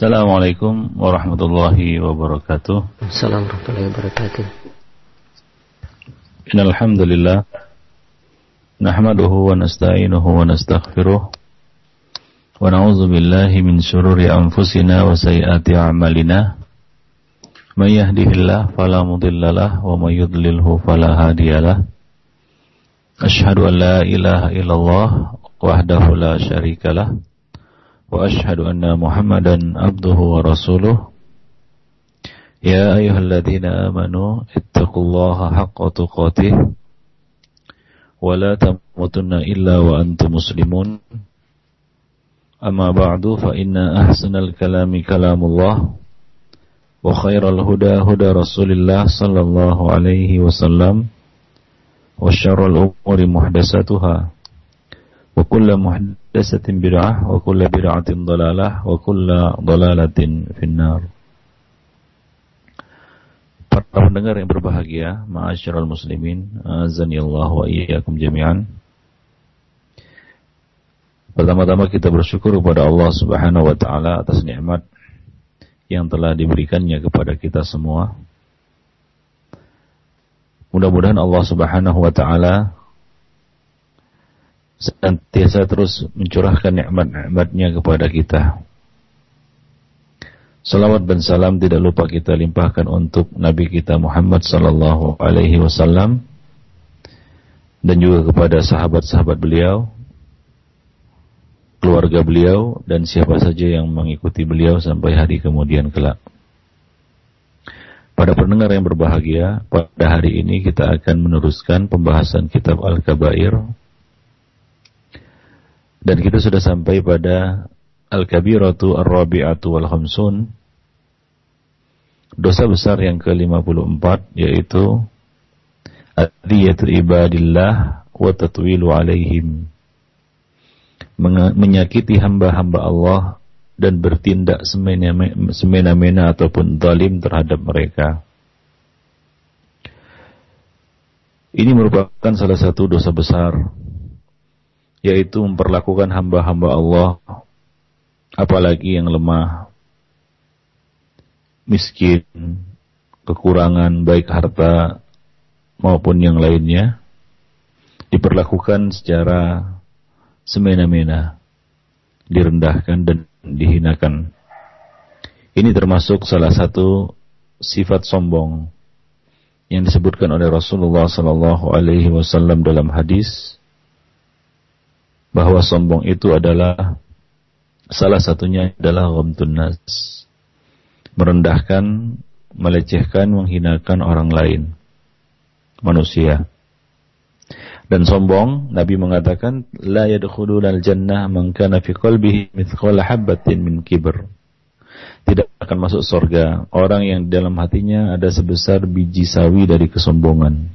Assalamualaikum warahmatullahi wabarakatuh. Assalamualaikum warahmatullahi wabarakatuh. Innal hamdalillah nahmaduhu wa nasta'inuhu wa nastaghfiruh wa na'udzu billahi min shururi anfusina wa sayyiati a'malina. May yahdihillahu fala mudhillalah wa may yudlilhu fala hadiyalah. Ashhadu an la ilaha illallah wahdahu la syarikalah وأشهد أن محمدا عبده ورسوله يا أيها الذين آمنوا اتقوا الله حق تقاته ولا تموتن إلا وأنتم مسلمون أما بعد فإن أحسن الكلام كلام الله وخير الهدى هدى رسول الله صلى الله عليه وسلم وشر الأمور محدثاتها وكل محدثة بدعة وكل بدعة ضلالة وكل ضلالة في النار Para pendengar yang berbahagia, ma'asyiral muslimin, azanillahu wa iyyakum jami'an. Pertama-tama kita bersyukur kepada Allah Subhanahu wa taala atas nikmat yang telah diberikannya kepada kita semua. Mudah-mudahan Allah Subhanahu wa taala senantiasa terus mencurahkan nikmat-nikmatnya kepada kita. Salawat dan salam tidak lupa kita limpahkan untuk Nabi kita Muhammad sallallahu alaihi wasallam dan juga kepada sahabat-sahabat beliau, keluarga beliau dan siapa saja yang mengikuti beliau sampai hari kemudian kelak. Pada pendengar yang berbahagia, pada hari ini kita akan meneruskan pembahasan kitab Al-Kabair dan kita sudah sampai pada Al-Kabiratu Ar-Rabi'atu Wal-Khamsun. Dosa besar yang ke-54 yaitu Adiyatul ibadillah wa tatwilu alaihim. Menyakiti hamba-hamba Allah dan bertindak semena-mena ataupun zalim terhadap mereka. Ini merupakan salah satu dosa besar yaitu memperlakukan hamba-hamba Allah apalagi yang lemah miskin kekurangan baik harta maupun yang lainnya diperlakukan secara semena-mena direndahkan dan dihinakan. Ini termasuk salah satu sifat sombong yang disebutkan oleh Rasulullah sallallahu alaihi wasallam dalam hadis bahwa sombong itu adalah salah satunya adalah ghamtun nas. Merendahkan, melecehkan, menghinakan orang lain. Manusia. Dan sombong, Nabi mengatakan, La yadkhulul al-jannah man kana fi qalbihi mithqala habatin min kibr. Tidak akan masuk surga orang yang dalam hatinya ada sebesar biji sawi dari kesombongan.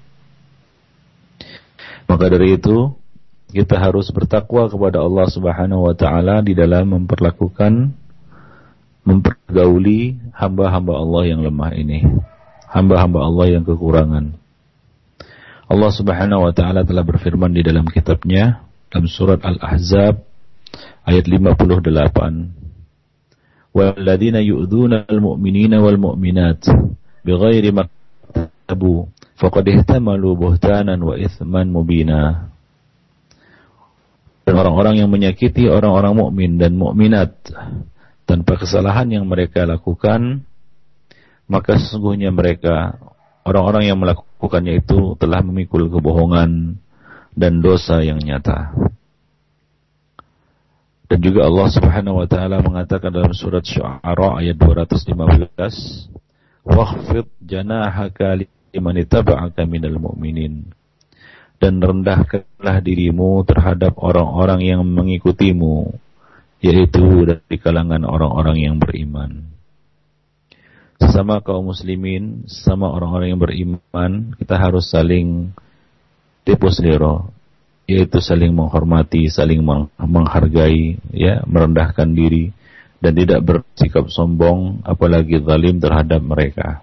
Maka dari itu, kita harus bertakwa kepada Allah Subhanahu wa taala di dalam memperlakukan mempergauli hamba-hamba Allah yang lemah ini. Hamba-hamba Allah yang kekurangan. Allah Subhanahu wa taala telah berfirman di dalam kitabnya dalam surat Al-Ahzab ayat 58. Walladzina yu'dzuna al-mu'minina wal mu'minat bighairi ma faqad ihtamalu buhtanan wa ithman mubina dan orang-orang yang menyakiti orang-orang mukmin dan mukminat tanpa kesalahan yang mereka lakukan maka sesungguhnya mereka orang-orang yang melakukannya itu telah memikul kebohongan dan dosa yang nyata. Dan juga Allah Subhanahu wa taala mengatakan dalam surat Syu'ara ayat 215, "Wakhfid janahaka liman ittaba'aka minal mu'minin." Dan rendahkanlah dirimu terhadap orang-orang yang mengikutimu, yaitu dari kalangan orang-orang yang beriman. Sesama kaum muslimin, sesama orang-orang yang beriman, kita harus saling deposlero, yaitu saling menghormati, saling menghargai, ya, merendahkan diri, dan tidak bersikap sombong, apalagi zalim terhadap mereka.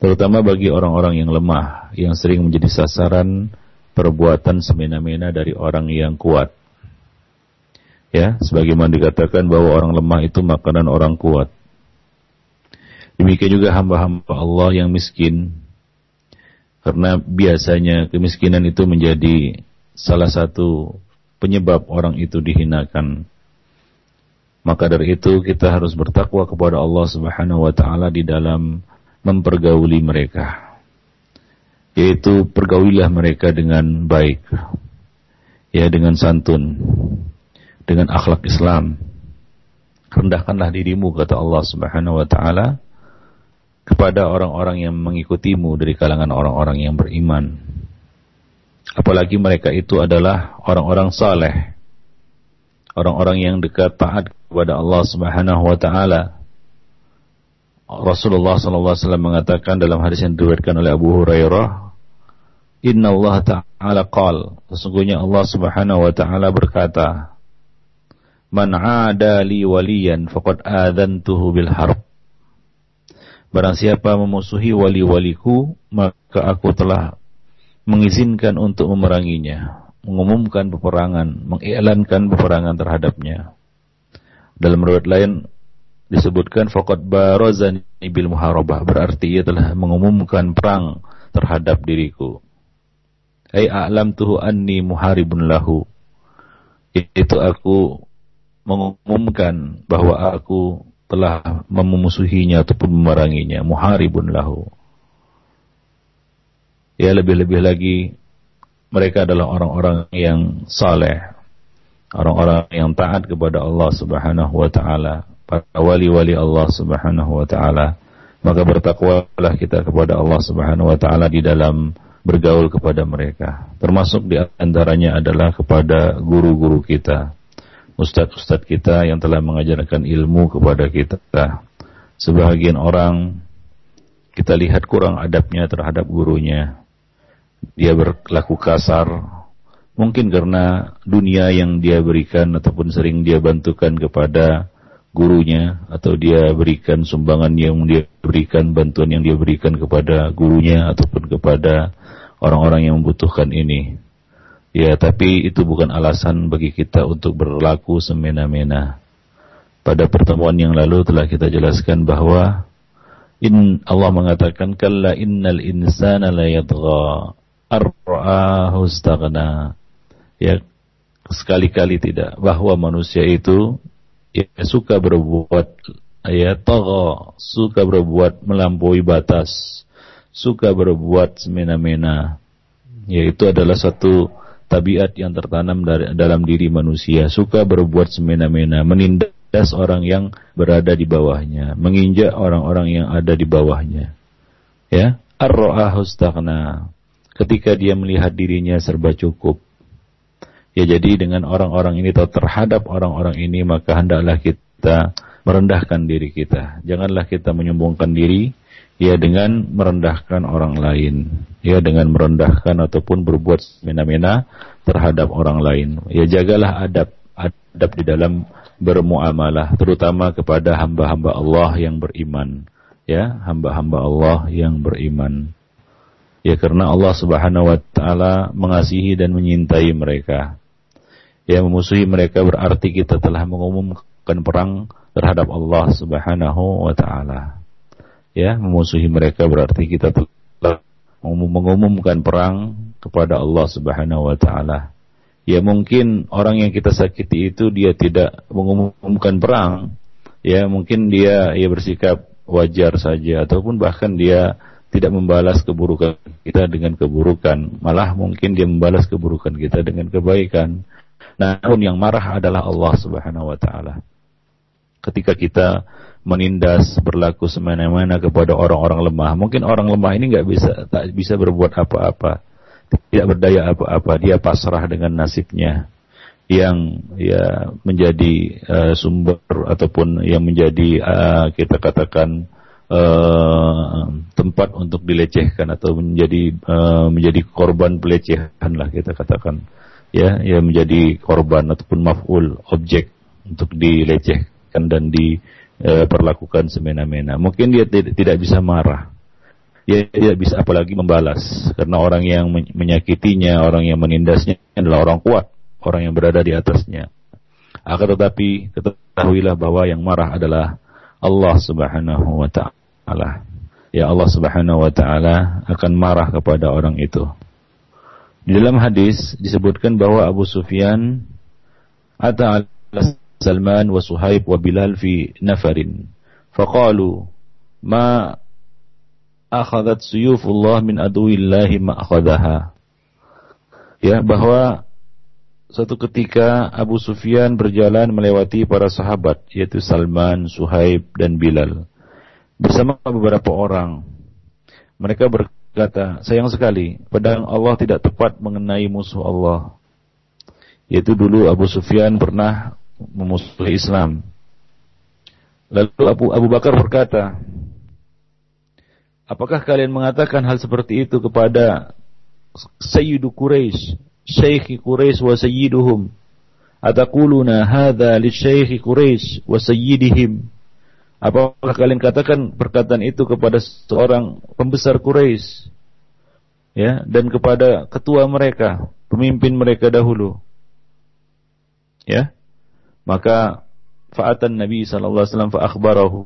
Terutama bagi orang-orang yang lemah, yang sering menjadi sasaran perbuatan semena-mena dari orang yang kuat. Ya, sebagaimana dikatakan bahwa orang lemah itu makanan orang kuat. Demikian juga hamba-hamba Allah yang miskin. Karena biasanya kemiskinan itu menjadi salah satu penyebab orang itu dihinakan. Maka dari itu kita harus bertakwa kepada Allah Subhanahu wa taala di dalam mempergauli mereka. Yaitu pergaulilah mereka dengan baik. Ya dengan santun. Dengan akhlak Islam. Rendahkanlah dirimu kata Allah Subhanahu wa taala kepada orang-orang yang mengikutimu dari kalangan orang-orang yang beriman. Apalagi mereka itu adalah orang-orang saleh. Orang-orang yang dekat taat kepada Allah Subhanahu wa taala. Rasulullah wasallam mengatakan dalam hadis yang diriwayatkan oleh Abu Hurairah, "Inna Allah Ta'ala qal." Sesungguhnya Allah Subhanahu wa taala berkata, "Man 'ada li waliyan faqad adzantuhu bil harb." Barang siapa memusuhi wali-waliku, maka aku telah mengizinkan untuk memeranginya, mengumumkan peperangan, mengiklankan peperangan terhadapnya. Dalam riwayat lain disebutkan faqad barazani bil muharabah berarti ia telah mengumumkan perang terhadap diriku. Ai a'lam tuhu anni muharibun lahu. Itu aku mengumumkan bahwa aku telah memusuhinya ataupun memeranginya, muharibun lahu. Ya lebih-lebih lagi mereka adalah orang-orang yang saleh, orang-orang yang taat kepada Allah Subhanahu wa taala, para wali-wali Allah Subhanahu wa taala. Maka bertakwalah kita kepada Allah Subhanahu wa taala di dalam bergaul kepada mereka. Termasuk di antaranya adalah kepada guru-guru kita, ustadz-ustadz kita yang telah mengajarkan ilmu kepada kita. Sebagian orang kita lihat kurang adabnya terhadap gurunya. Dia berlaku kasar, Mungkin karena dunia yang dia berikan ataupun sering dia bantukan kepada gurunya atau dia berikan sumbangan yang dia berikan, bantuan yang dia berikan kepada gurunya ataupun kepada orang-orang yang membutuhkan ini. Ya, tapi itu bukan alasan bagi kita untuk berlaku semena-mena. Pada pertemuan yang lalu telah kita jelaskan bahwa in Allah mengatakan kalla innal insana la ar'ahu istaghna ya sekali-kali tidak bahwa manusia itu ya suka berbuat ya togo suka berbuat melampaui batas suka berbuat semena-mena. Yaitu adalah satu tabiat yang tertanam dari, dalam diri manusia. Suka berbuat semena-mena menindas orang yang berada di bawahnya menginjak orang-orang yang ada di bawahnya. Ya ar ketika dia melihat dirinya serba cukup Ya jadi dengan orang-orang ini atau terhadap orang-orang ini maka hendaklah kita merendahkan diri kita. Janganlah kita menyombongkan diri ya dengan merendahkan orang lain. Ya dengan merendahkan ataupun berbuat semena-mena terhadap orang lain. Ya jagalah adab adab di dalam bermuamalah terutama kepada hamba-hamba Allah yang beriman. Ya, hamba-hamba Allah yang beriman. Ya karena Allah Subhanahu wa taala mengasihi dan menyintai mereka yang memusuhi mereka berarti kita telah mengumumkan perang terhadap Allah Subhanahu wa taala. Ya, memusuhi mereka berarti kita telah mengumumkan perang kepada Allah Subhanahu wa taala. Ya mungkin orang yang kita sakiti itu dia tidak mengumumkan perang. Ya mungkin dia ya bersikap wajar saja ataupun bahkan dia tidak membalas keburukan kita dengan keburukan, malah mungkin dia membalas keburukan kita dengan kebaikan. Namun yang marah adalah Allah Subhanahu wa taala. Ketika kita menindas berlaku semena-mena kepada orang-orang lemah, mungkin orang lemah ini nggak bisa tak bisa berbuat apa-apa, tidak berdaya apa-apa, dia pasrah dengan nasibnya. Yang ya menjadi uh, sumber ataupun yang menjadi uh, kita katakan uh, tempat untuk dilecehkan atau menjadi uh, menjadi korban pelecehan lah kita katakan ya yang menjadi korban ataupun maf'ul objek untuk dilecehkan dan diperlakukan e, semena-mena. Mungkin dia tidak bisa marah. Dia tidak bisa apalagi membalas karena orang yang menyakitinya, orang yang menindasnya adalah orang kuat, orang yang berada di atasnya. Akan tetapi ketahuilah bahwa yang marah adalah Allah Subhanahu wa taala. Ya Allah Subhanahu wa taala akan marah kepada orang itu. Di dalam hadis disebutkan bahwa Abu Sufyan ata Salman wa Suhaib wa Bilal fi nafarin. Faqalu ma akhadhat suyufullah min aduillahi ma akhadaha. Ya, bahwa Suatu ketika Abu Sufyan berjalan melewati para sahabat yaitu Salman, Suhaib dan Bilal bersama beberapa orang. Mereka berkata, sayang sekali pedang Allah tidak tepat mengenai musuh Allah. Yaitu dulu Abu Sufyan pernah memusuhi Islam. Lalu Abu, Abu Bakar berkata, Apakah kalian mengatakan hal seperti itu kepada Sayyidu Quraisy syekh Quraisy wa sayyiduhum ataquluna hadza li syekh Quraisy wa sayyidihim apakah kalian katakan perkataan itu kepada seorang pembesar Quraisy? Ya dan kepada ketua mereka pemimpin mereka dahulu. Ya maka fa'atan Nabi sallallahu alaihi wasallam fa akhbarahu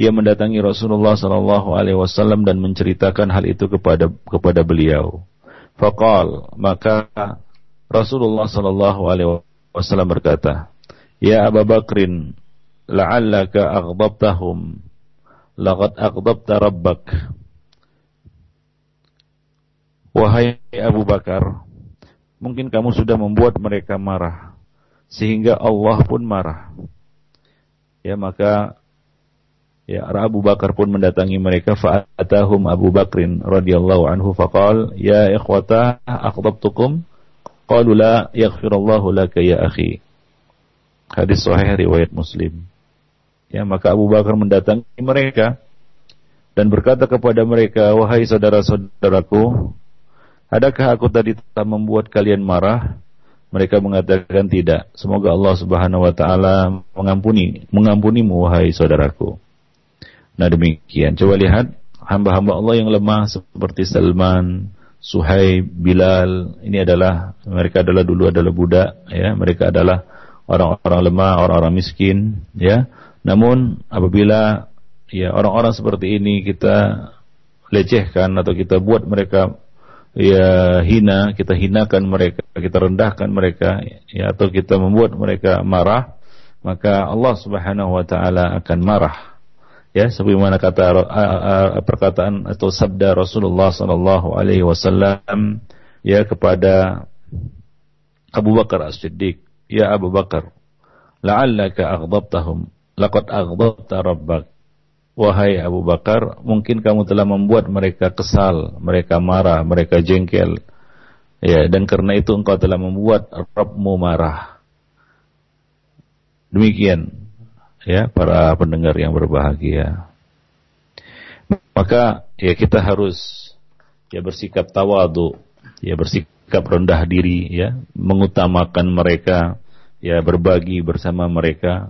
ia mendatangi Rasulullah sallallahu alaihi wasallam dan menceritakan hal itu kepada kepada beliau. Faqal, maka Rasulullah sallallahu alaihi wasallam berkata, "Ya Abu Bakrin, la'allaka aghdabtahum, laqad aghdabta rabbak." Wahai Abu Bakar, mungkin kamu sudah membuat mereka marah sehingga Allah pun marah. Ya maka Ya, Abu Bakar pun mendatangi mereka fa'atahum Abu Bakrin radhiyallahu anhu faqal ya ikhwata akhdabtukum qalu la yaghfirullahu laka ya akhi. Hadis sahih riwayat Muslim. Ya, maka Abu Bakar mendatangi mereka dan berkata kepada mereka, "Wahai saudara-saudaraku, adakah aku tadi telah membuat kalian marah?" Mereka mengatakan tidak. Semoga Allah Subhanahu wa taala mengampuni mengampunimu wahai saudaraku. Nah demikian. Coba lihat hamba-hamba Allah yang lemah seperti Salman, Suhaib, Bilal. Ini adalah mereka adalah dulu adalah budak, ya. Mereka adalah orang-orang lemah, orang-orang miskin, ya. Namun apabila ya orang-orang seperti ini kita lecehkan atau kita buat mereka ya hina, kita hinakan mereka, kita rendahkan mereka, ya atau kita membuat mereka marah, maka Allah Subhanahu wa taala akan marah. Ya sebagaimana kata uh, uh, perkataan atau sabda Rasulullah sallallahu alaihi wasallam ya kepada Abu Bakar As-Siddiq ya Abu Bakar la'allaka aghdabtahum laqad aghdabta rabbak. Wahai Abu Bakar mungkin kamu telah membuat mereka kesal mereka marah mereka jengkel. Ya dan karena itu engkau telah membuat Rabbmu marah. Demikian ya para pendengar yang berbahagia. Maka ya kita harus ya bersikap tawadu, ya bersikap rendah diri ya, mengutamakan mereka, ya berbagi bersama mereka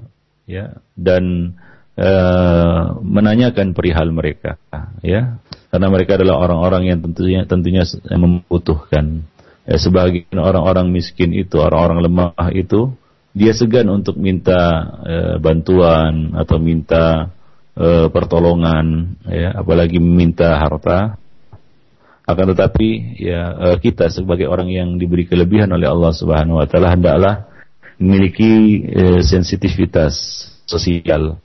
ya dan uh, menanyakan perihal mereka ya. Karena mereka adalah orang-orang yang tentunya tentunya membutuhkan. Ya, sebagian orang-orang miskin itu orang-orang lemah itu dia segan untuk minta e, bantuan atau minta e, pertolongan ya. Apalagi meminta harta. Akan tetapi ya e, kita sebagai orang yang diberi kelebihan oleh Allah Subhanahu wa taala hendaklah memiliki e, sensitivitas sosial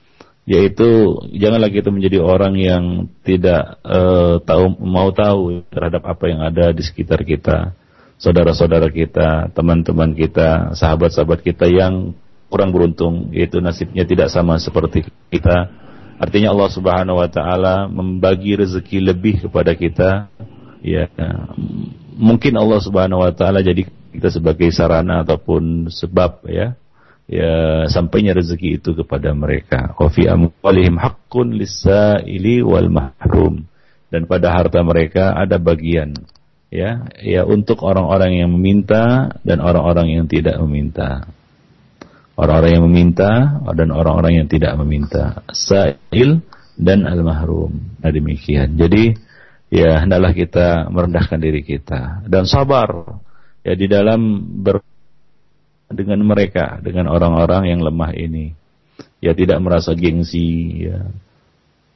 yaitu janganlah kita menjadi orang yang tidak e, tahu mau tahu terhadap apa yang ada di sekitar kita saudara-saudara kita, teman-teman kita, sahabat-sahabat kita yang kurang beruntung, yaitu nasibnya tidak sama seperti kita. Artinya Allah Subhanahu wa taala membagi rezeki lebih kepada kita. Ya, mungkin Allah Subhanahu wa taala jadi kita sebagai sarana ataupun sebab ya ya sampainya rezeki itu kepada mereka. Wa fi amwalihim haqqun lis-sa'ili wal mahrum. Dan pada harta mereka ada bagian ya ya untuk orang-orang yang meminta dan orang-orang yang tidak meminta. Orang-orang yang meminta dan orang-orang yang tidak meminta. Sa'il dan al-mahrum. Nah demikian. Jadi ya hendaklah kita merendahkan diri kita. Dan sabar ya di dalam ber dengan mereka, dengan orang-orang yang lemah ini. Ya tidak merasa gengsi, ya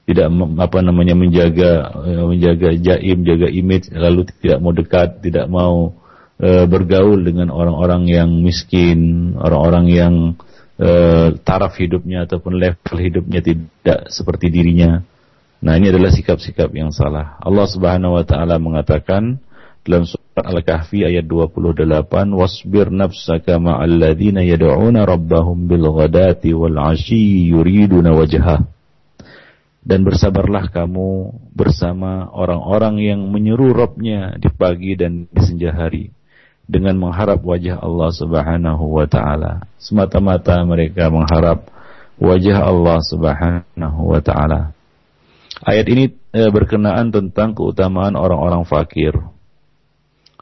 tidak apa namanya menjaga ya, menjaga jaim, jaga image, lalu tidak mau dekat, tidak mau e, bergaul dengan orang-orang yang miskin, orang-orang yang e, taraf hidupnya ataupun level hidupnya tidak seperti dirinya. Nah, ini adalah sikap-sikap yang salah. Allah Subhanahu wa taala mengatakan dalam surat Al-Kahfi ayat 28, "Wasbir nafsaka ma'al ladzina yad'una rabbahum bil ghadati wal 'ashyi yuriduna wajhah." dan bersabarlah kamu bersama orang-orang yang menyeru Robnya di pagi dan di senja hari dengan mengharap wajah Allah Subhanahu wa taala. Semata-mata mereka mengharap wajah Allah Subhanahu wa taala. Ayat ini e, berkenaan tentang keutamaan orang-orang fakir.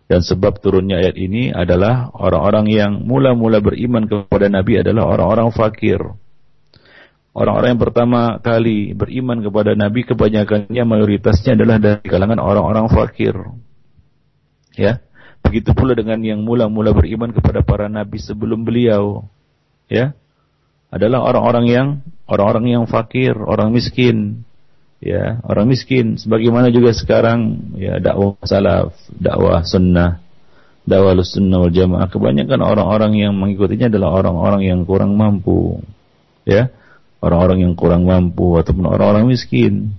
Dan sebab turunnya ayat ini adalah orang-orang yang mula-mula beriman kepada Nabi adalah orang-orang fakir Orang-orang yang pertama kali beriman kepada Nabi kebanyakannya mayoritasnya adalah dari kalangan orang-orang fakir. Ya. Begitu pula dengan yang mula-mula beriman kepada para nabi sebelum beliau. Ya. Adalah orang-orang yang orang-orang yang fakir, orang miskin. Ya, orang miskin. Sebagaimana juga sekarang ya dakwah salaf, dakwah sunnah, dakwah sunnah wal jamaah. Kebanyakan orang-orang yang mengikutinya adalah orang-orang yang kurang mampu. Ya orang-orang yang kurang mampu ataupun orang-orang miskin.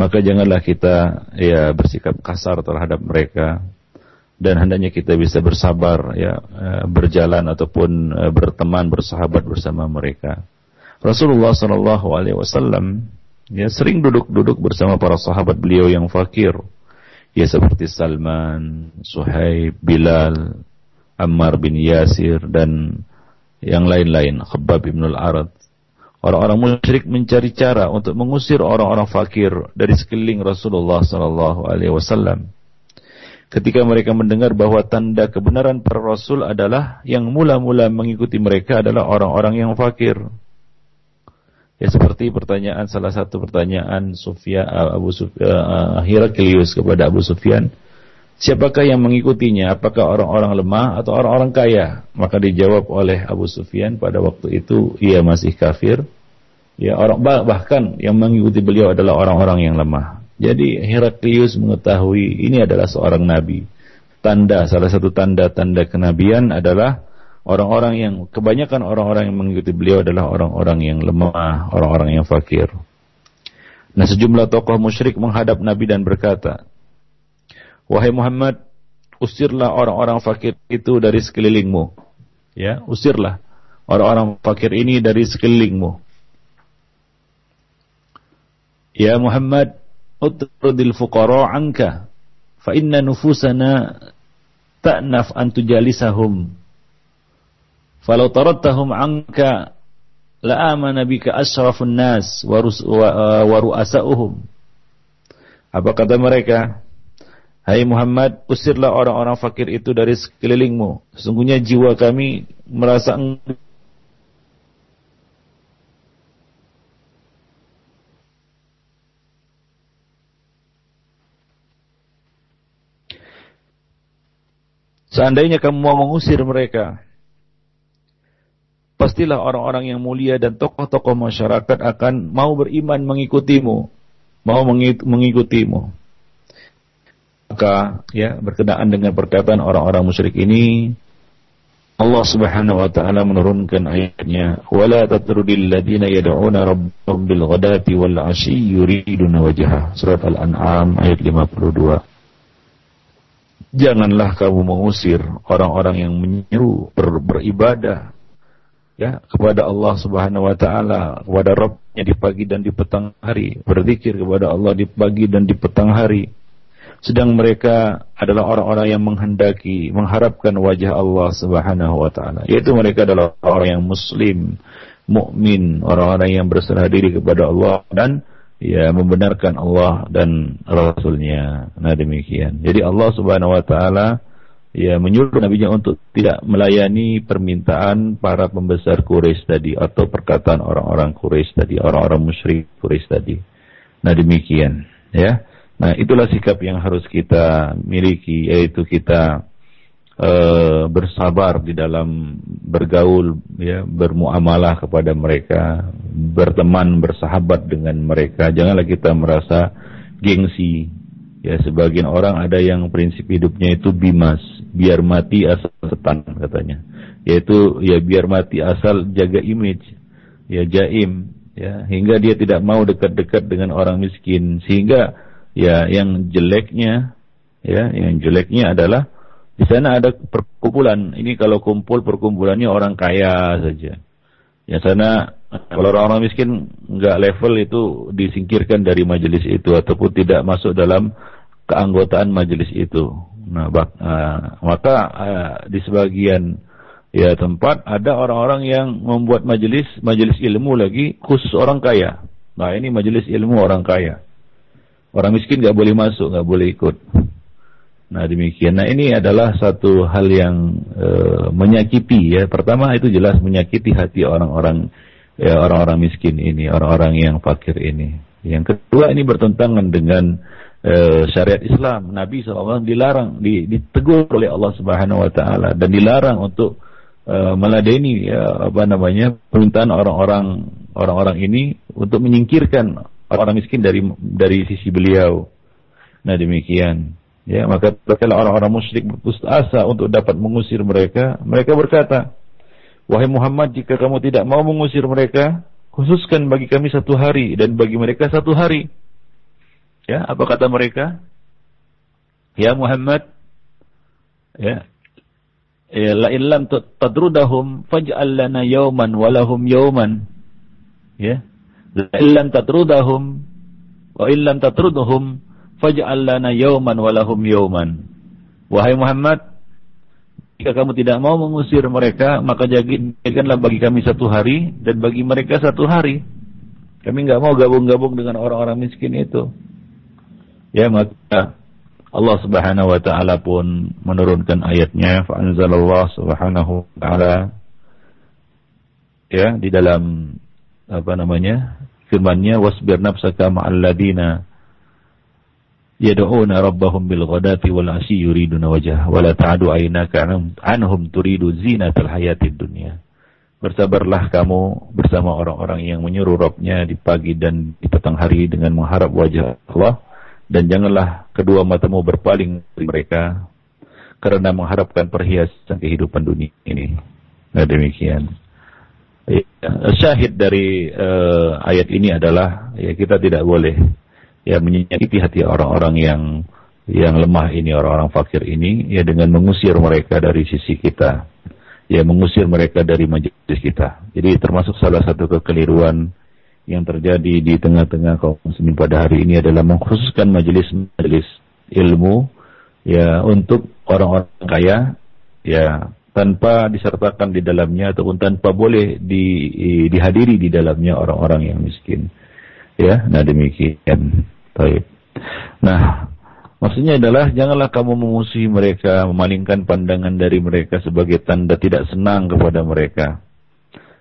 Maka janganlah kita ya bersikap kasar terhadap mereka. Dan hendaknya kita bisa bersabar ya eh, berjalan ataupun eh, berteman bersahabat bersama mereka. Rasulullah Shallallahu Alaihi Wasallam ya sering duduk-duduk bersama para sahabat beliau yang fakir ya seperti Salman, Suhaib, Bilal, Ammar bin Yasir dan yang lain-lain Khabbab bin Al-Arad Orang-orang musyrik mencari cara untuk mengusir orang-orang fakir dari sekeliling Rasulullah sallallahu alaihi wasallam. Ketika mereka mendengar bahwa tanda kebenaran para rasul adalah yang mula-mula mengikuti mereka adalah orang-orang yang fakir. Ya seperti pertanyaan salah satu pertanyaan Sufyan Abu Sufyan Heraklius kepada Abu Sufyan, siapakah yang mengikutinya? Apakah orang-orang lemah atau orang-orang kaya? Maka dijawab oleh Abu Sufyan pada waktu itu ia masih kafir Ya orang bahkan yang mengikuti beliau adalah orang-orang yang lemah. Jadi Heraklius mengetahui ini adalah seorang nabi. Tanda salah satu tanda-tanda kenabian adalah orang-orang yang kebanyakan orang-orang yang mengikuti beliau adalah orang-orang yang lemah, orang-orang yang fakir. Nah, sejumlah tokoh musyrik menghadap Nabi dan berkata, "Wahai Muhammad, usirlah orang-orang fakir itu dari sekelilingmu." Ya, usirlah orang-orang fakir ini dari sekelilingmu. Ya Muhammad, utrudil fuqara anka fa inna nufusana ta'naf an tujalisahum. Falau taradtahum anka la amana bika asrafun nas wa ru'asa'uhum. Apa kata mereka? Hai Muhammad, usirlah orang-orang fakir itu dari sekelilingmu. Sesungguhnya jiwa kami merasa Seandainya kamu mau mengusir mereka, pastilah orang-orang yang mulia dan tokoh-tokoh masyarakat akan mau beriman mengikutimu, mau mengikutimu. Maka ya berkenaan dengan perkataan orang-orang musyrik ini, Allah Subhanahu wa taala menurunkan ayatnya, "Wala tatrudil ladina yad'una rabbahum bil ghadati wal 'ashyi yuriduna wajhah." Surat Al-An'am ayat 52. Janganlah kamu mengusir orang-orang yang menyeru ber, beribadah ya kepada Allah Subhanahu wa taala, kepada Rabbnya di pagi dan di petang hari, berzikir kepada Allah di pagi dan di petang hari. Sedang mereka adalah orang-orang yang menghendaki, mengharapkan wajah Allah Subhanahu wa taala. Yaitu mereka adalah orang yang muslim, mukmin, orang-orang yang berserah diri kepada Allah dan ya membenarkan Allah dan Rasulnya. Nah demikian. Jadi Allah Subhanahu Wa Taala ya menyuruh nabinya untuk tidak melayani permintaan para pembesar Quraisy tadi atau perkataan orang-orang Quraisy tadi, orang-orang musyrik Quraisy tadi. Nah demikian, ya. Nah itulah sikap yang harus kita miliki, yaitu kita uh, bersabar di dalam bergaul ya bermuamalah kepada mereka berteman bersahabat dengan mereka janganlah kita merasa gengsi ya sebagian orang ada yang prinsip hidupnya itu bimas biar mati asal setan katanya yaitu ya biar mati asal jaga image ya jaim ya hingga dia tidak mau dekat-dekat dengan orang miskin sehingga ya yang jeleknya ya yang jeleknya adalah di sana ada perkumpulan. Ini kalau kumpul perkumpulannya orang kaya saja. Yang sana kalau orang-orang miskin nggak level itu disingkirkan dari majelis itu ataupun tidak masuk dalam keanggotaan majelis itu. Nah, bak, uh, maka uh, di sebagian ya tempat ada orang-orang yang membuat majelis majelis ilmu lagi khusus orang kaya. Nah, ini majelis ilmu orang kaya. Orang miskin nggak boleh masuk, nggak boleh ikut. Nah demikian. Nah ini adalah satu hal yang e, menyakiti ya. Pertama itu jelas menyakiti hati orang-orang ya orang-orang miskin ini, orang-orang yang fakir ini. Yang kedua ini bertentangan dengan e, syariat Islam. Nabi SAW dilarang, di, ditegur oleh Allah Subhanahu Wa Taala dan dilarang untuk e, meladeni ya, apa namanya permintaan orang-orang orang-orang ini untuk menyingkirkan orang miskin dari dari sisi beliau. Nah demikian. Ya, maka tatkala orang-orang musyrik berputus asa untuk dapat mengusir mereka, mereka berkata, "Wahai Muhammad, jika kamu tidak mau mengusir mereka, khususkan bagi kami satu hari dan bagi mereka satu hari." Ya, apa kata mereka? Ya Muhammad, ya, ya la illam tadrudahum faj'al lana yawman walahum yawman. Ya. La illam tadrudahum wa illam tatrudhum faj'al lana yawman walahum yawman. Wahai Muhammad, jika kamu tidak mau mengusir mereka, maka jadikanlah bagi kami satu hari dan bagi mereka satu hari. Kami nggak mau gabung-gabung dengan orang-orang miskin itu. Ya maka Allah Subhanahu wa taala pun menurunkan ayatnya fa anzalallah subhanahu wa taala ya di dalam apa namanya firman-Nya wasbir nafsaka ma'al ladina yad'una rabbahum bil ghadati wal asyi yuriduna wajah wa la ta'du aynaka anhum turidu zinatal hayatid dunya Bersabarlah kamu bersama orang-orang yang menyuruh Rabbnya di pagi dan di petang hari dengan mengharap wajah Allah dan janganlah kedua matamu berpaling dari mereka karena mengharapkan perhiasan kehidupan dunia ini. Nah demikian. Ya, syahid dari uh, ayat ini adalah ya kita tidak boleh ya menyakiti hati orang-orang yang yang lemah ini orang-orang fakir ini ya dengan mengusir mereka dari sisi kita. Ya mengusir mereka dari majelis kita. Jadi termasuk salah satu kekeliruan yang terjadi di tengah-tengah kaum muslimin pada hari ini adalah mengkhususkan majelis-majelis ilmu ya untuk orang-orang kaya ya tanpa disertakan di dalamnya ataupun tanpa boleh di, dihadiri di dalamnya orang-orang yang miskin Ya, nah demikian. Baik. Nah, maksudnya adalah janganlah kamu memusuhi mereka, memalingkan pandangan dari mereka sebagai tanda tidak senang kepada mereka.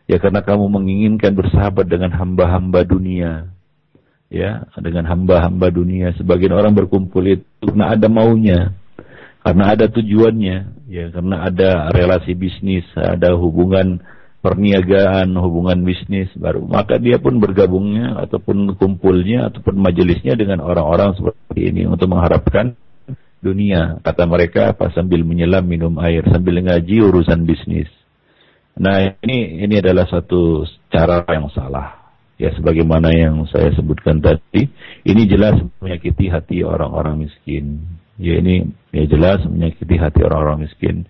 Ya karena kamu menginginkan bersahabat dengan hamba-hamba dunia. Ya, dengan hamba-hamba dunia. Sebagian orang berkumpul itu karena ada maunya. Karena ada tujuannya. Ya, karena ada relasi bisnis, ada hubungan perniagaan, hubungan bisnis baru. Maka dia pun bergabungnya ataupun kumpulnya ataupun majelisnya dengan orang-orang seperti ini untuk mengharapkan dunia. Kata mereka apa sambil menyelam minum air, sambil ngaji urusan bisnis. Nah ini ini adalah satu cara yang salah. Ya sebagaimana yang saya sebutkan tadi, ini jelas menyakiti hati orang-orang miskin. Ya ini ya jelas menyakiti hati orang-orang miskin.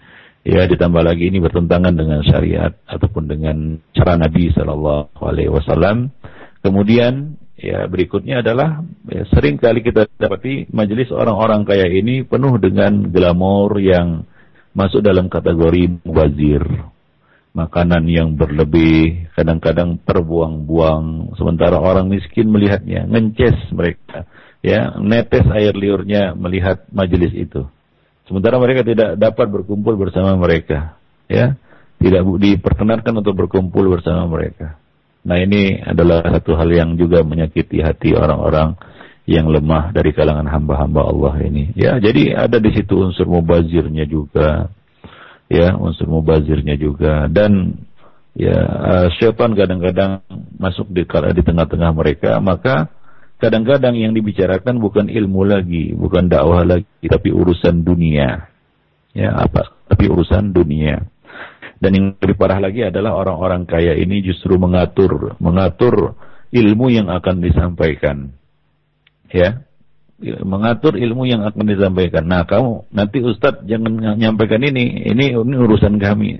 Ya ditambah lagi ini bertentangan dengan syariat ataupun dengan cara Nabi Shallallahu Alaihi Wasallam. Kemudian ya berikutnya adalah ya, sering kali kita dapati majelis orang-orang kaya ini penuh dengan glamor yang masuk dalam kategori mubazir. Makanan yang berlebih, kadang-kadang terbuang-buang, sementara orang miskin melihatnya, ngences mereka, ya, netes air liurnya melihat majelis itu. Sementara mereka tidak dapat berkumpul bersama mereka, ya, tidak diperkenankan untuk berkumpul bersama mereka. Nah ini adalah satu hal yang juga menyakiti hati orang-orang yang lemah dari kalangan hamba-hamba Allah ini. Ya, jadi ada di situ unsur mubazirnya juga. ya unsur mubazirnya juga dan ya uh, syaitan kadang-kadang masuk di di tengah-tengah mereka maka kadang-kadang yang dibicarakan bukan ilmu lagi bukan dakwah lagi tapi urusan dunia ya apa tapi urusan dunia dan yang lebih parah lagi adalah orang-orang kaya ini justru mengatur mengatur ilmu yang akan disampaikan ya mengatur ilmu yang akan disampaikan. Nah, kamu nanti Ustadz jangan menyampaikan ini, ini ini urusan kami.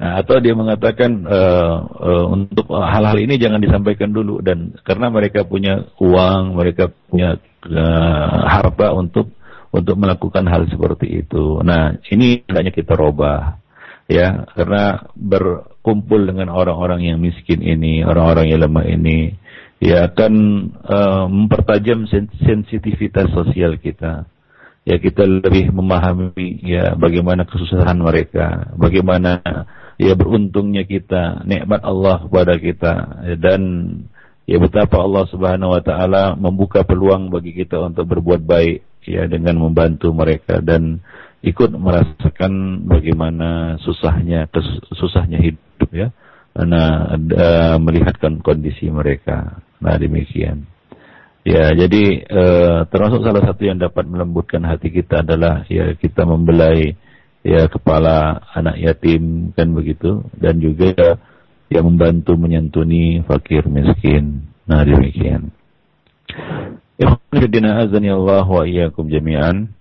Nah, atau dia mengatakan uh, uh, untuk hal-hal ini jangan disampaikan dulu dan karena mereka punya uang, mereka punya uh, harta untuk untuk melakukan hal seperti itu. Nah, ini hendaknya kita robah ya, karena berkumpul dengan orang-orang yang miskin ini, orang-orang yang lemah ini, ya akan uh, mempertajam sensitivitas sosial kita. Ya kita lebih memahami ya bagaimana kesusahan mereka, bagaimana ya beruntungnya kita, nikmat Allah kepada kita dan ya betapa Allah Subhanahu wa taala membuka peluang bagi kita untuk berbuat baik ya dengan membantu mereka dan ikut merasakan bagaimana susahnya susahnya hidup ya karena uh, melihatkan kondisi mereka. Nah demikian. Ya, jadi e, termasuk salah satu yang dapat melembutkan hati kita adalah ya kita membelai ya kepala anak yatim kan begitu dan juga ya membantu menyantuni fakir miskin. Nah demikian. Jami'an.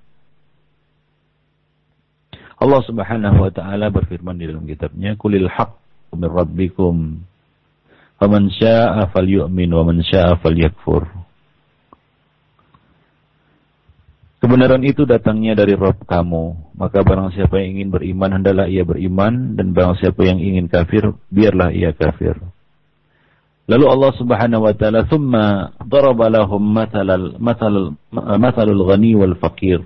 Allah Subhanahu wa taala berfirman di dalam kitabnya, "Qulil haqq min rabbikum Faman syaa falyu'min wa man syaa falyakfur. Kebenaran itu datangnya dari Rabb kamu, maka barang siapa yang ingin beriman hendaklah ia beriman dan barang siapa yang ingin kafir biarlah ia kafir. Lalu Allah Subhanahu wa taala mathalal mathalal mathalul ghani wal faqir.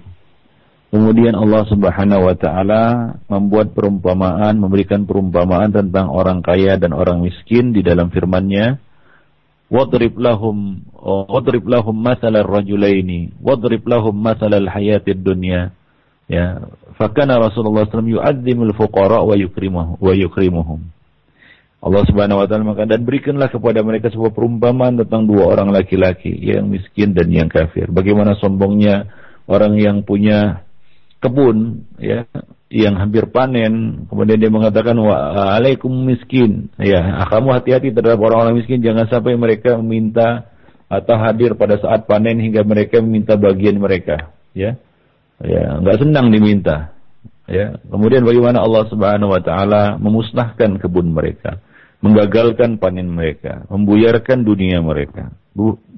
Kemudian Allah Subhanahu wa taala membuat perumpamaan, memberikan perumpamaan tentang orang kaya dan orang miskin di dalam firman-Nya. Wadrib lahum wadrib lahum mathalar rajulaini wadrib lahum mathalal hayatid dunya. Ya, fakana Rasulullah SAW yu'adzimul fuqara wa yukrimuhum wa yukrimuhum. Allah Subhanahu wa taala maka dan berikanlah kepada mereka sebuah perumpamaan tentang dua orang laki-laki yang miskin dan yang kafir. Bagaimana sombongnya orang yang punya kebun ya yang hampir panen kemudian dia mengatakan wa alaikum miskin. Ya kamu hati-hati terhadap orang-orang miskin. Jangan sampai mereka meminta atau hadir pada saat panen hingga mereka meminta bagian mereka. Ya ya nggak senang diminta. Ya kemudian bagaimana Allah Subhanahu wa taala memusnahkan kebun mereka menggagalkan panen mereka membuyarkan dunia mereka.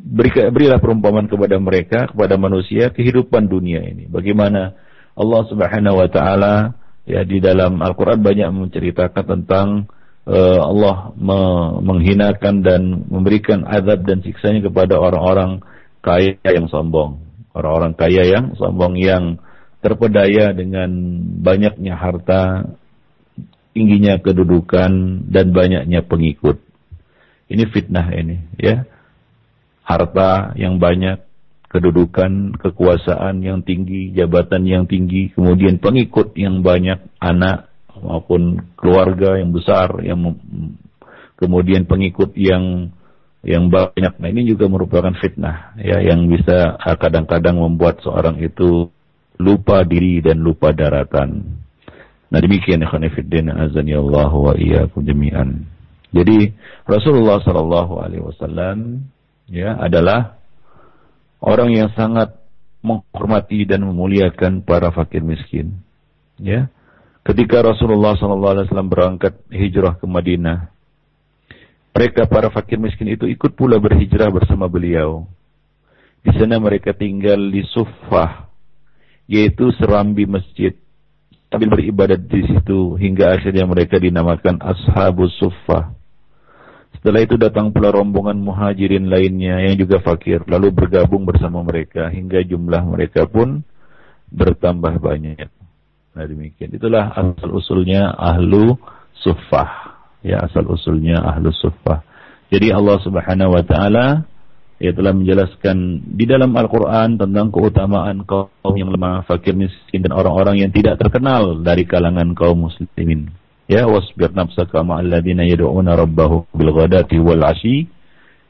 Berilah perumpamaan kepada mereka kepada manusia kehidupan dunia ini. Bagaimana Allah Subhanahu wa taala ya di dalam Al-Qur'an banyak menceritakan tentang uh, Allah me menghinakan dan memberikan azab dan siksanya kepada orang-orang kaya yang sombong. Orang-orang kaya yang sombong yang terpedaya dengan banyaknya harta, tingginya kedudukan dan banyaknya pengikut. Ini fitnah ini, ya. Harta yang banyak, kedudukan, kekuasaan yang tinggi, jabatan yang tinggi, kemudian pengikut yang banyak, anak maupun keluarga yang besar, yang kemudian pengikut yang yang banyak. Nah ini juga merupakan fitnah ya yang bisa kadang-kadang membuat seorang itu lupa diri dan lupa daratan. Nah demikian ya khanifiddin azani Allah wa iyyakum jami'an. Jadi Rasulullah sallallahu alaihi wasallam ya adalah orang yang sangat menghormati dan memuliakan para fakir miskin. Ya. Ketika Rasulullah SAW berangkat hijrah ke Madinah, mereka para fakir miskin itu ikut pula berhijrah bersama beliau. Di sana mereka tinggal di Suffah, yaitu serambi masjid. Sambil beribadat di situ hingga akhirnya mereka dinamakan Ashabus Suffah. Setelah itu datang pula rombongan muhajirin lainnya yang juga fakir, lalu bergabung bersama mereka hingga jumlah mereka pun bertambah banyak. Nah demikian. Itulah asal usulnya ahlu suffah. Ya asal usulnya ahlu suffah. Jadi Allah subhanahu wa ta'ala ia telah menjelaskan di dalam Al-Quran tentang keutamaan kaum yang lemah, fakir, miskin, dan orang-orang yang tidak terkenal dari kalangan kaum muslimin. Ya, wasbir nafsaka ma'alladina yadu'una rabbahu bilghadati wal ashi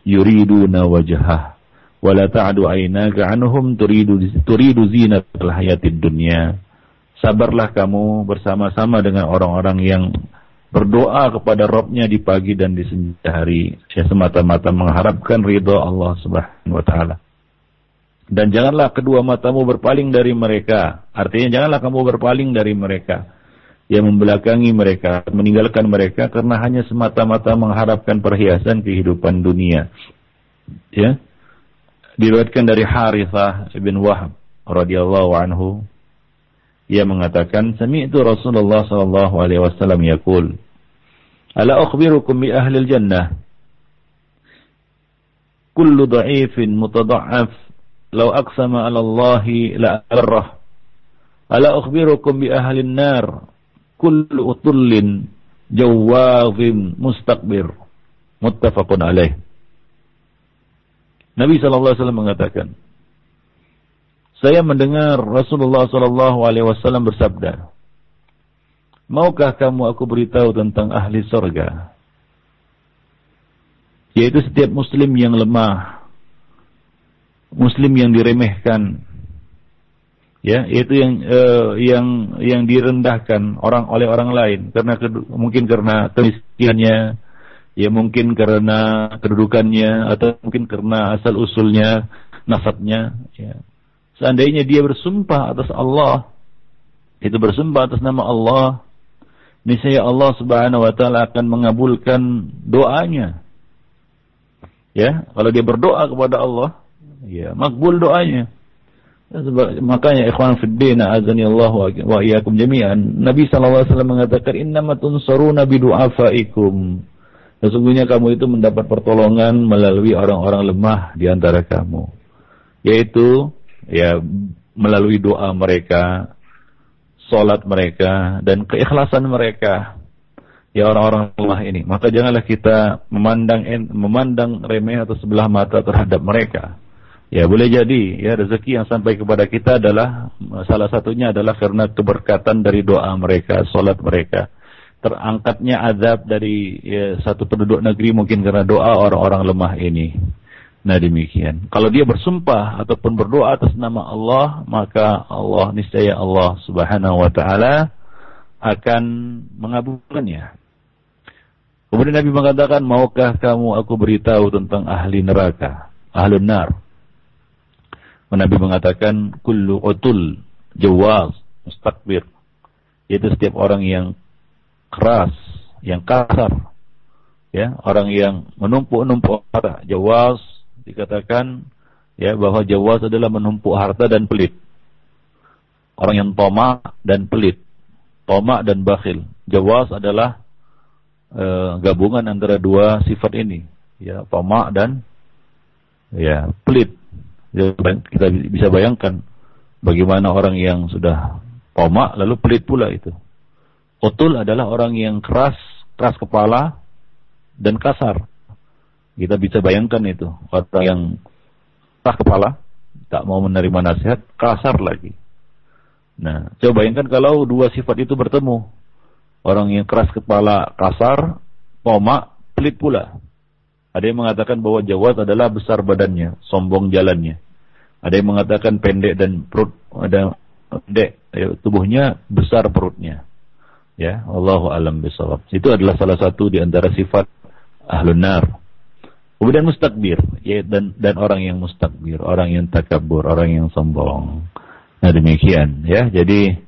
yuriduna wajhah. Wala ta'adu aynaka anhum turidu, turidu zinatul hayatid dunya. Sabarlah kamu bersama-sama dengan orang-orang yang berdoa kepada Robnya di pagi dan di senja hari ya semata-mata mengharapkan ridho Allah Subhanahu wa taala. Dan janganlah kedua matamu berpaling dari mereka. Artinya janganlah kamu berpaling dari mereka. Yang membelakangi mereka, meninggalkan mereka karena hanya semata-mata mengharapkan perhiasan kehidupan dunia. Ya. Diriwayatkan dari Harithah bin Wahab radhiyallahu anhu ia mengatakan sami'tu Rasulullah sallallahu alaihi wasallam yaqul Ala akhbirukum bi ahli jannah kullu dha'ifin mutada'af law aqsama 'ala Allah la arrah Ala akhbirukum bi ahli an-nar kullu utullin jawazin mustakbir muttafaqun alaih Nabi sallallahu alaihi wasallam mengatakan Saya mendengar Rasulullah sallallahu alaihi wasallam bersabda Maukah kamu aku beritahu tentang ahli sorga? Yaitu setiap muslim yang lemah. Muslim yang diremehkan. Ya, itu yang uh, yang yang direndahkan orang oleh orang lain karena mungkin karena kemiskinannya, ya mungkin karena kedudukannya atau mungkin karena asal usulnya, nasabnya, ya. Seandainya dia bersumpah atas Allah, itu bersumpah atas nama Allah, niscaya Allah Subhanahu wa taala akan mengabulkan doanya. Ya, kalau dia berdoa kepada Allah, ya makbul doanya. Ya, makanya ikhwan fiddin azani Allah wa iyyakum jami'an. Nabi sallallahu alaihi wasallam mengatakan innama tunsaruna bi du'afaikum. Sesungguhnya kamu itu mendapat pertolongan melalui orang-orang lemah di antara kamu. Yaitu ya melalui doa mereka, solat mereka dan keikhlasan mereka ya orang-orang lemah ini maka janganlah kita memandang memandang remeh atau sebelah mata terhadap mereka ya boleh jadi ya rezeki yang sampai kepada kita adalah salah satunya adalah karena keberkatan dari doa mereka solat mereka terangkatnya azab dari ya, satu penduduk negeri mungkin karena doa orang-orang lemah ini Nah demikian. Kalau dia bersumpah ataupun berdoa atas nama Allah, maka Allah niscaya Allah Subhanahu wa taala akan mengabulkannya. Kemudian Nabi mengatakan, "Maukah kamu aku beritahu tentang ahli neraka, ahlun nar?" Nabi mengatakan, "Kullu utul jawaz mustakbir." Itu setiap orang yang keras, yang kasar, ya, orang yang menumpuk-numpuk harta, jawaz dikatakan ya bahwa Jawas adalah menumpuk harta dan pelit. Orang yang tomak dan pelit. Tomak dan bakhil. Jawas adalah e, gabungan antara dua sifat ini. Ya, tomak dan ya pelit. Ya, kita bisa bayangkan bagaimana orang yang sudah tomak lalu pelit pula itu. Otul adalah orang yang keras, keras kepala dan kasar. Kita bisa bayangkan itu. Orang yang tak kepala, tak mau menerima nasihat, kasar lagi. Nah, coba bayangkan kalau dua sifat itu bertemu. Orang yang keras kepala, kasar, tomak, pelit pula. Ada yang mengatakan bahwa Jawad adalah besar badannya, sombong jalannya. Ada yang mengatakan pendek dan perut ada pendek, ya, tubuhnya besar perutnya. Ya, Allahu alam bisawab. Itu adalah salah satu di antara sifat ahlun nar. Kemudian mustakbir, ya, dan dan orang yang mustakbir, orang yang takabur, orang yang sombong. Nah demikian, ya. Jadi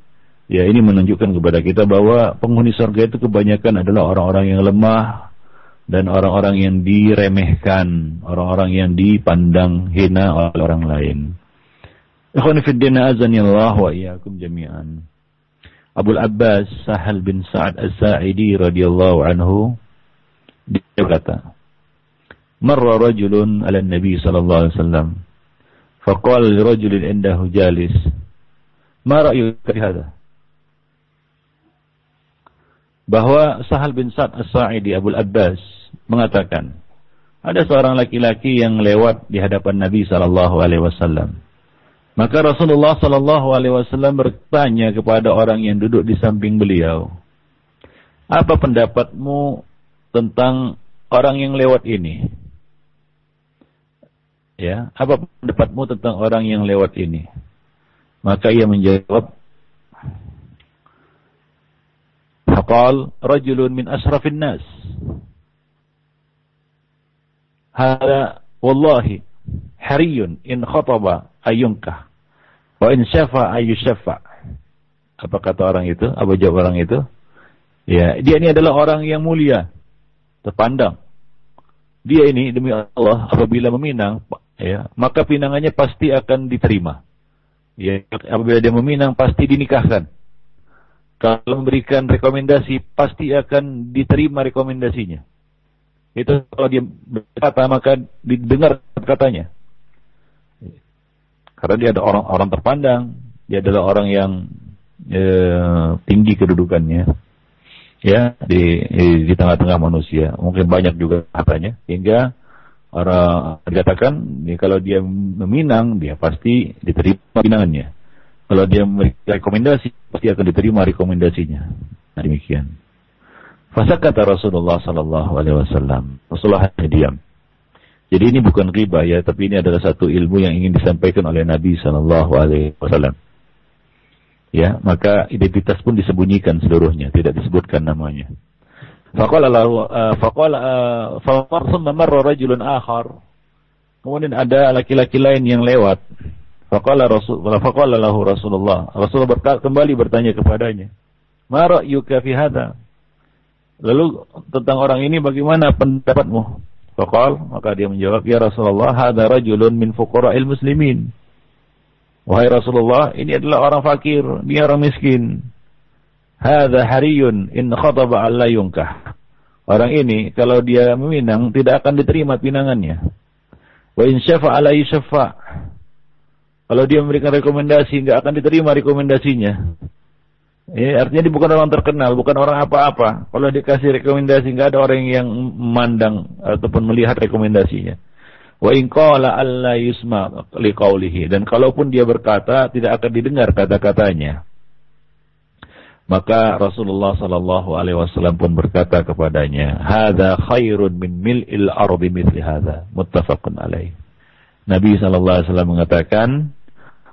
ya ini menunjukkan kepada kita bahwa penghuni surga itu kebanyakan adalah orang-orang yang lemah dan orang-orang yang diremehkan, orang-orang yang dipandang hina oleh orang lain. Ikhwan azanillah wa iyyakum jami'an. Abu Abbas Sahal bin Sa'ad As-Sa'idi radhiyallahu anhu dia berkata, "Marra rajulun 'ala Nabi sallallahu alaihi wasallam. Faqala li rajulin indahu jalis, "Ma ra'yuka bi hadha?" Bahwa Sahal bin Sa'ad As-Sa'idi Abu Abbas mengatakan ada seorang laki-laki yang lewat di hadapan Nabi sallallahu alaihi wasallam. Maka Rasulullah sallallahu alaihi wasallam bertanya kepada orang yang duduk di samping beliau, "Apa pendapatmu tentang orang yang lewat ini?" Ya, apa pendapatmu tentang orang yang lewat ini? Maka ia menjawab, Faqal rajulun min asrafin nas. Hada wallahi hariyun in khataba ayunkah wa in syafa ayusyafa. Apa kata orang itu? Apa jawab orang itu? Ya, dia ini adalah orang yang mulia, terpandang. Dia ini demi Allah apabila meminang, ya, maka pinangannya pasti akan diterima. Ya, apabila dia meminang pasti dinikahkan. Kalau memberikan rekomendasi pasti akan diterima rekomendasinya. Itu kalau dia berkata maka didengar katanya. Karena dia ada orang-orang terpandang, dia adalah orang yang e, tinggi kedudukannya, ya di di tengah-tengah manusia. Mungkin banyak juga katanya, hingga orang dikatakan kalau dia meminang dia pasti diterima pinangannya. Kalau dia memberikan rekomendasi pasti akan diterima rekomendasinya. Nah, demikian. Fasa kata Rasulullah Sallallahu Alaihi Wasallam. Rasulullah hanya diam. Jadi ini bukan riba ya, tapi ini adalah satu ilmu yang ingin disampaikan oleh Nabi Sallallahu Alaihi Wasallam. Ya, maka identitas pun disembunyikan seluruhnya, tidak disebutkan namanya. Faqala lahu uh, faqala faqar thumma marra rajulun akhar. Kemudian ada laki-laki lain yang lewat. Faqala Rasul faqala lahu Rasulullah. Rasulullah kembali bertanya kepadanya. Ma ra'yuka fi hadha? Lalu tentang orang ini bagaimana pendapatmu? Fakal, maka dia menjawab, Ya Rasulullah, hadha rajulun min fuqara'il muslimin. Wahai Rasulullah, ini adalah orang fakir, dia orang miskin. Hadha hariyun in khataba alla yunkah. Orang ini, kalau dia meminang, tidak akan diterima pinangannya. Wa in syafa'a la yusyafa'. Kalau dia memberikan rekomendasi, nggak akan diterima rekomendasinya. Ya, artinya dia bukan orang terkenal, bukan orang apa-apa. Kalau dikasih rekomendasi, nggak ada orang yang memandang ataupun melihat rekomendasinya. Wa in qala alla yusma liqaulihi dan kalaupun dia berkata tidak akan didengar kata-katanya. Maka Rasulullah sallallahu alaihi wasallam pun berkata kepadanya, "Hadza khairun min mil'il ardi mithli hadza." Muttafaqun alaih. Nabi sallallahu alaihi wasallam mengatakan,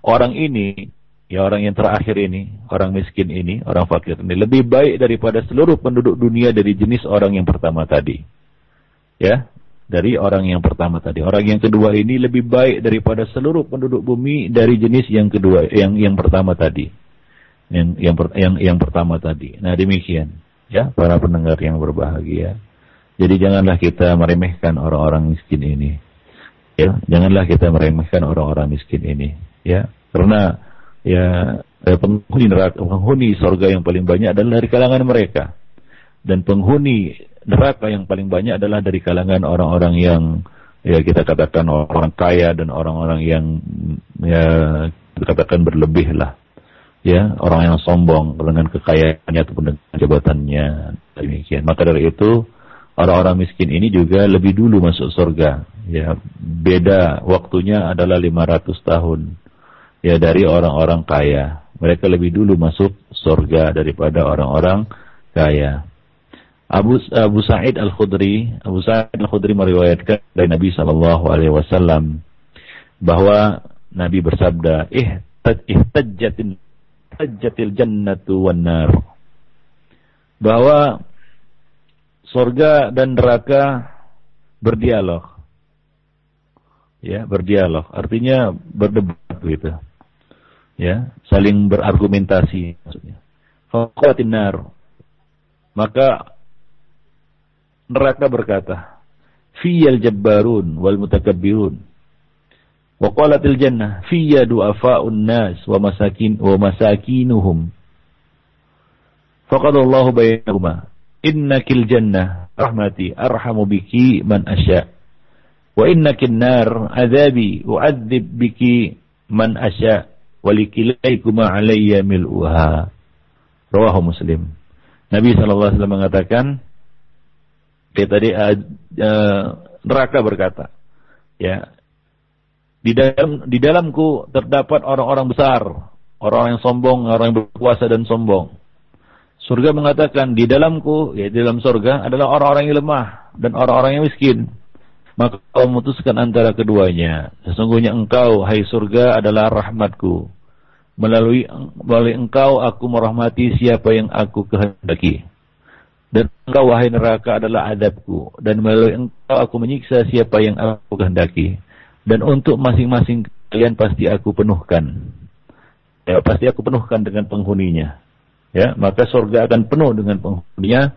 orang ini ya orang yang terakhir ini, orang miskin ini, orang fakir ini lebih baik daripada seluruh penduduk dunia dari jenis orang yang pertama tadi. Ya, dari orang yang pertama tadi. Orang yang kedua ini lebih baik daripada seluruh penduduk bumi dari jenis yang kedua, yang yang pertama tadi. Yang yang yang, yang pertama tadi. Nah, demikian ya para pendengar yang berbahagia. Jadi janganlah kita meremehkan orang-orang miskin ini. Ya, janganlah kita meremehkan orang-orang miskin ini, ya. Karena ya eh, penghuni neraka, penghuni surga yang paling banyak adalah dari kalangan mereka. Dan penghuni neraka yang paling banyak adalah dari kalangan orang-orang yang ya kita katakan orang kaya dan orang-orang yang ya kita katakan berlebih lah. Ya, orang yang sombong dengan kekayaannya ataupun dengan jabatannya demikian. Maka dari itu orang-orang miskin ini juga lebih dulu masuk surga. Ya, beda waktunya adalah 500 tahun ya dari orang-orang kaya. Mereka lebih dulu masuk surga daripada orang-orang kaya. Abu Abu Sa'id Al-Khudri, Abu Sa'id Al-Khudri meriwayatkan dari Nabi sallallahu alaihi wasallam bahwa Nabi bersabda, "Eh, ihtajjatil tajjatil jannatu wan nar." Bahwa surga dan neraka berdialog. Ya, berdialog. Artinya berdebat gitu ya saling berargumentasi maksudnya. Faqatin nar. Maka neraka berkata fiyal jabbarun wal mutakabbirun. Wa qalatil jannah fiyya du'afa'un nas wa masakin wa masakinuhum. Faqad Allah bainahuma innakil jannah rahmati arhamu biki man asya. Wa innakil nar azabi u'adzib biki man asya walikilaikuma alayya mil'uha. Rawahu Muslim. Nabi SAW mengatakan, dia tadi uh, uh, neraka berkata, ya, di dalam di dalamku terdapat orang-orang besar, orang yang sombong, orang yang berkuasa dan sombong. Surga mengatakan di dalamku, ya di dalam surga adalah orang-orang yang lemah dan orang-orang yang miskin. Maka kau memutuskan antara keduanya. Sesungguhnya engkau, hai surga, adalah rahmatku. Melalui, melalui engkau aku merahmati siapa yang aku kehendaki. Dan engkau, wahai neraka, adalah adabku. Dan melalui engkau aku menyiksa siapa yang aku kehendaki dan untuk masing-masing kalian pasti aku penuhkan. Ya, pasti aku penuhkan dengan penghuninya. Ya, maka surga akan penuh dengan penghuninya,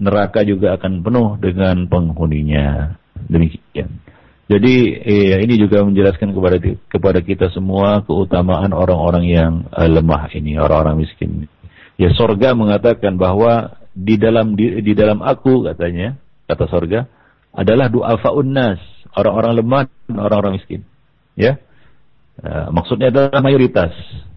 neraka juga akan penuh dengan penghuninya. Demikian. Jadi eh, ini juga menjelaskan kepada kepada kita semua keutamaan orang-orang yang eh, lemah ini, orang-orang miskin. Ya surga mengatakan bahwa di dalam di, di dalam aku katanya, kata surga adalah doa nas, orang-orang lemah dan orang-orang miskin. Ya. Uh, maksudnya adalah mayoritas.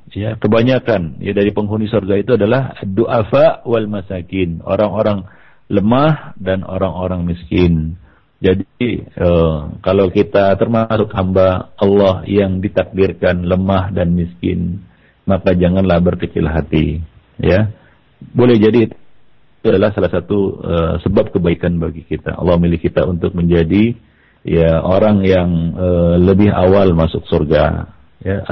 Ya, kebanyakan ya dari penghuni surga itu adalah du'afa wal masakin, orang-orang lemah dan orang-orang miskin. Jadi uh, kalau kita termasuk hamba Allah yang ditakdirkan lemah dan miskin, maka janganlah berkecil hati, ya. Boleh jadi itu adalah salah satu uh, sebab kebaikan bagi kita. Allah milih kita untuk menjadi ya orang yang uh, lebih awal masuk surga ya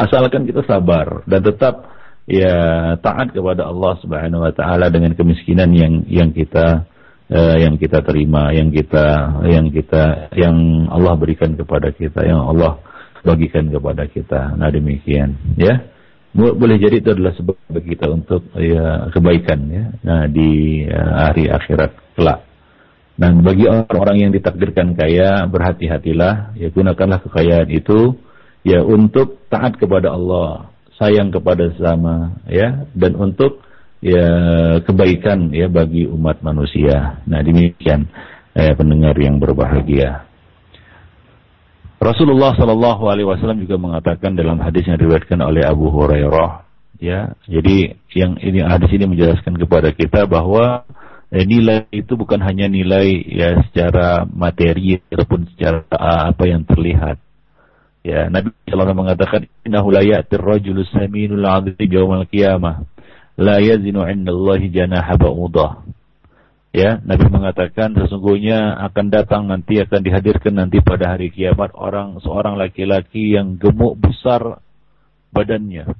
asalkan kita sabar dan tetap ya taat kepada Allah Subhanahu wa taala dengan kemiskinan yang yang kita uh, yang kita terima yang kita yang kita yang Allah berikan kepada kita yang Allah bagikan kepada kita. Nah demikian ya. Boleh jadi itu adalah sebab bagi kita untuk ya kebaikan ya nah di uh, hari akhirat kelak. Dan bagi orang-orang yang ditakdirkan kaya, berhati-hatilah, ya gunakanlah kekayaan itu ya untuk taat kepada Allah, sayang kepada sesama, ya, dan untuk ya kebaikan ya bagi umat manusia. Nah, demikian eh, pendengar yang berbahagia. Rasulullah Shallallahu Alaihi Wasallam juga mengatakan dalam hadis yang diriwayatkan oleh Abu Hurairah, ya, jadi yang ini hadis ini menjelaskan kepada kita bahwa eh, nilai itu bukan hanya nilai ya secara materi ataupun secara uh, apa yang terlihat. Ya, Nabi SAW mengatakan innahu la ya'tir rajulus saminul 'adzim yaumal la yazinu 'indallahi janaha ba'udah. Ya, Nabi mengatakan sesungguhnya akan datang nanti akan dihadirkan nanti pada hari kiamat orang seorang laki-laki yang gemuk besar badannya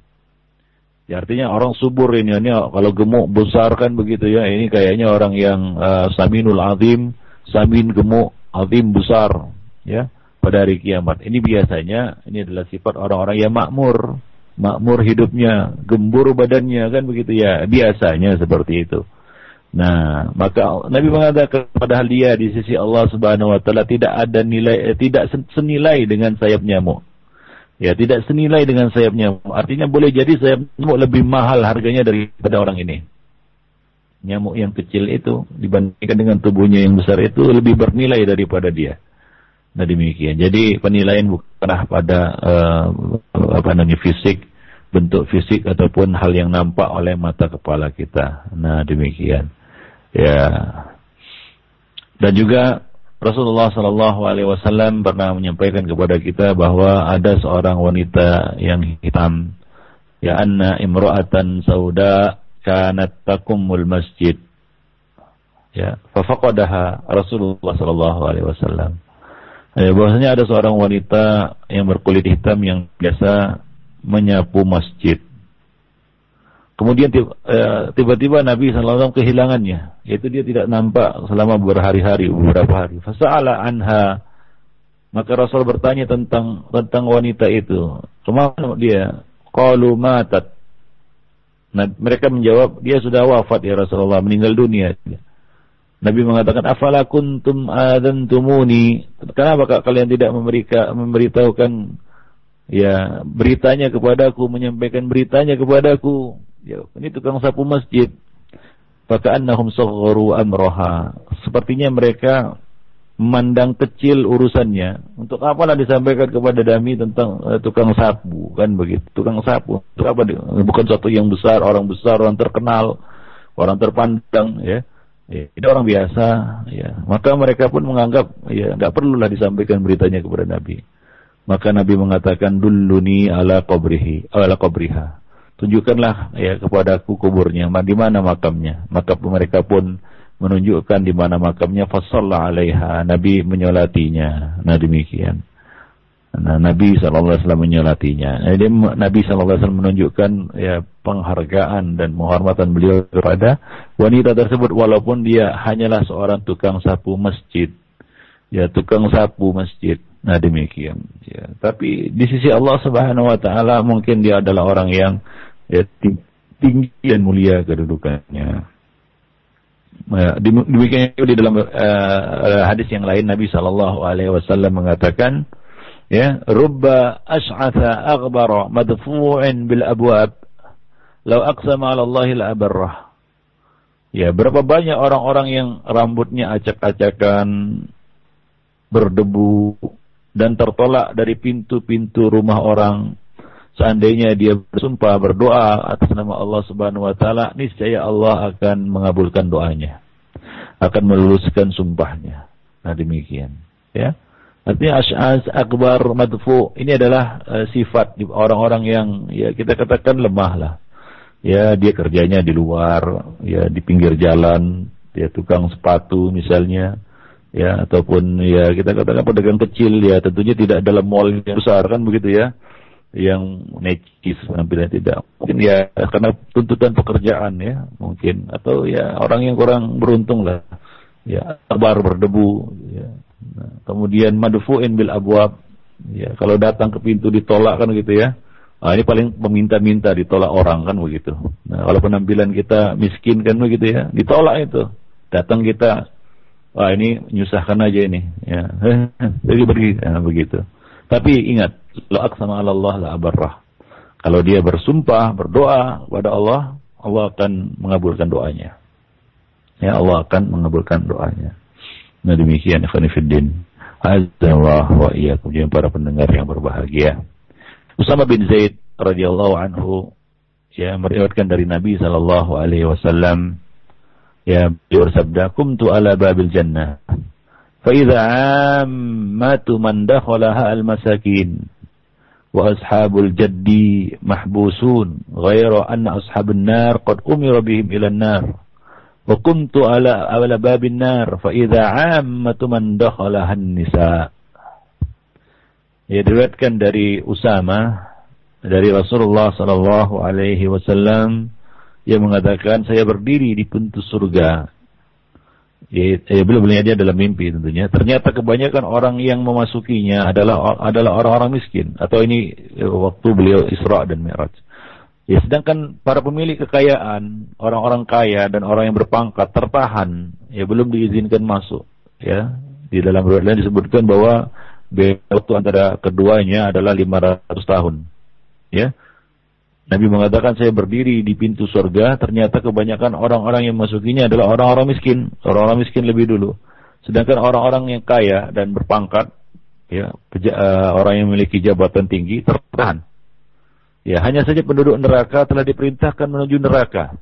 Ya, artinya orang subur ini, ini kalau gemuk besar kan begitu ya. Ini kayaknya orang yang uh, saminul azim, samin gemuk, azim besar, ya pada hari kiamat. Ini biasanya ini adalah sifat orang-orang yang makmur, makmur hidupnya, gembur badannya kan begitu ya. Biasanya seperti itu. Nah, maka Nabi mengatakan padahal dia di sisi Allah Subhanahu wa taala tidak ada nilai eh, tidak senilai dengan sayap nyamuk. Ya, tidak senilai dengan sayap nyamuk. Artinya boleh jadi sayap nyamuk lebih mahal harganya daripada orang ini. Nyamuk yang kecil itu dibandingkan dengan tubuhnya yang besar itu lebih bernilai daripada dia. Nah demikian. Jadi penilaian bukanlah pada uh, apa namanya fisik, bentuk fisik ataupun hal yang nampak oleh mata kepala kita. Nah demikian. Ya. Dan juga Rasulullah Shallallahu Alaihi Wasallam pernah menyampaikan kepada kita bahwa ada seorang wanita yang hitam, ya anna imro'atan sauda kanat takumul masjid. Ya, fafaqadaha Rasulullah Shallallahu Alaihi Wasallam. Ya, bahwasanya ada seorang wanita yang berkulit hitam yang biasa menyapu masjid. Kemudian eh, tiba-tiba Nabi SAW kehilangannya, yaitu dia tidak nampak selama berhari-hari, beberapa hari. Fasa'ala anha, maka Rasul bertanya tentang tentang wanita itu. Ke mana dia? Qalu matat. Nah, mereka menjawab, dia sudah wafat ya Rasulullah, meninggal dunia. Nabi mengatakan, afala kuntum adantumuni. Kenapa kalian tidak memberikan memberitahukan ya beritanya kepadaku, menyampaikan beritanya kepadaku? Ya, ini tukang sapu masjid. Faka'annahum sagharu amroha. Sepertinya mereka memandang kecil urusannya. Untuk apalah disampaikan kepada dami tentang uh, tukang sapu kan begitu. Tukang sapu. Untuk apa? Bukan suatu yang besar, orang besar, orang terkenal, orang terpandang ya. Ya, ini orang biasa, ya. Maka mereka pun menganggap ya nggak perlulah disampaikan beritanya kepada Nabi. Maka Nabi mengatakan duluni ala qabrihi ala qabriha. Tunjukkanlah ya kepadaku kuburnya, di mana makamnya. Maka mereka pun menunjukkan di mana makamnya fasalla alaiha. Nabi menyolatinya. Nah demikian. Nah, Nabi SAW menyolatinya. Jadi Nabi SAW menunjukkan ya penghargaan dan penghormatan beliau kepada wanita tersebut walaupun dia hanyalah seorang tukang sapu masjid. Ya, tukang sapu masjid. Nah, demikian. Ya, tapi di sisi Allah Subhanahu wa taala mungkin dia adalah orang yang ya tinggi dan mulia kedudukannya. Ya, demikian di dalam uh, hadis yang lain Nabi Shallallahu Alaihi Wasallam mengatakan, ya rubba ash'atha aghbara madfu'in bil abwab. Law aqsama 'ala Allah la abarrah. Ya berapa banyak orang-orang yang rambutnya acak-acakan berdebu dan tertolak dari pintu-pintu rumah orang. Seandainya dia bersumpah berdoa atas nama Allah Subhanahu wa taala niscaya Allah akan mengabulkan doanya akan meluluskan sumpahnya. Nah demikian. Ya Artinya asy'az akbar madfu ini adalah uh, sifat orang-orang yang ya kita katakan lemah lah. Ya dia kerjanya di luar, ya di pinggir jalan, ya tukang sepatu misalnya, ya ataupun ya kita katakan pedagang kecil ya tentunya tidak dalam mall yang besar kan begitu ya yang necis penampilan tidak. Mungkin ya karena tuntutan pekerjaan ya mungkin. Atau ya orang yang kurang beruntung lah. Ya kabar berdebu ya Nah, kemudian madfu'in bil abwab. Ya, kalau datang ke pintu ditolak kan gitu ya. Nah, ini paling meminta-minta ditolak orang kan begitu. Nah, kalau penampilan kita miskin kan begitu ya, ditolak itu. Datang kita, wah ini menyusahkan aja ini. Ya, jadi pergi, nah, begitu. Tapi ingat, la sama Allah la abarrah. Kalau dia bersumpah, berdoa kepada Allah, Allah akan mengabulkan doanya. Ya, Allah akan mengabulkan doanya. Nah demikian Ikhwanifiddin. Azza wa iyyakum para pendengar yang berbahagia. Usama bin Zaid radhiyallahu anhu ya meriwayatkan dari Nabi sallallahu alaihi wasallam ya beliau bersabda kumtu ala babil jannah fa idza ammatu man dakhalaha al masakin wa ashabul jaddi mahbusun ghaira anna ashabun nar qad umira bihim ila an-nar وكنت على على باب النار nar fa من دخلها النساء nisa. Ya diriwayatkan dari Usama dari Rasulullah sallallahu alaihi wasallam yang mengatakan saya berdiri di pintu surga. Ya, ya belum melihatnya dalam mimpi tentunya. Ternyata kebanyakan orang yang memasukinya adalah adalah orang-orang miskin. Atau ini waktu beliau Isra dan Mi'raj. Ya, sedangkan para pemilik kekayaan, orang-orang kaya dan orang yang berpangkat tertahan, ya belum diizinkan masuk. Ya, di dalam riwayat lain disebutkan bahwa waktu antara keduanya adalah 500 tahun. Ya, Nabi mengatakan saya berdiri di pintu surga, ternyata kebanyakan orang-orang yang masukinya adalah orang-orang miskin, orang-orang miskin lebih dulu. Sedangkan orang-orang yang kaya dan berpangkat, ya, eh, orang yang memiliki jabatan tinggi tertahan. Ya, hanya saja penduduk neraka telah diperintahkan menuju neraka.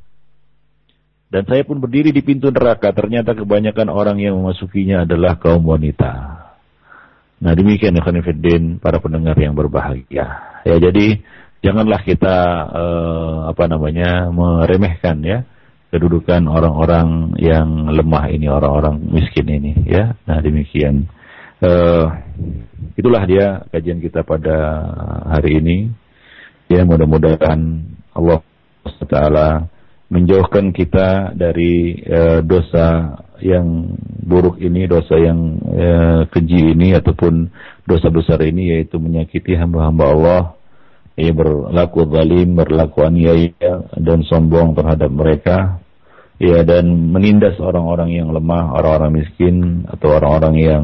Dan saya pun berdiri di pintu neraka. Ternyata kebanyakan orang yang memasukinya adalah kaum wanita. Nah demikian ya Khanifuddin, para pendengar yang berbahagia. Ya jadi janganlah kita uh, apa namanya meremehkan ya kedudukan orang-orang yang lemah ini, orang-orang miskin ini ya. Nah demikian. Uh, itulah dia kajian kita pada hari ini. Ya mudah-mudahan Allah Taala menjauhkan kita dari uh, dosa yang buruk ini, dosa yang uh, keji ini ataupun dosa besar ini yaitu menyakiti hamba-hamba Allah, ya berlaku zalim, berlaku aniaya dan sombong terhadap mereka, ya dan menindas orang-orang yang lemah, orang-orang miskin atau orang-orang yang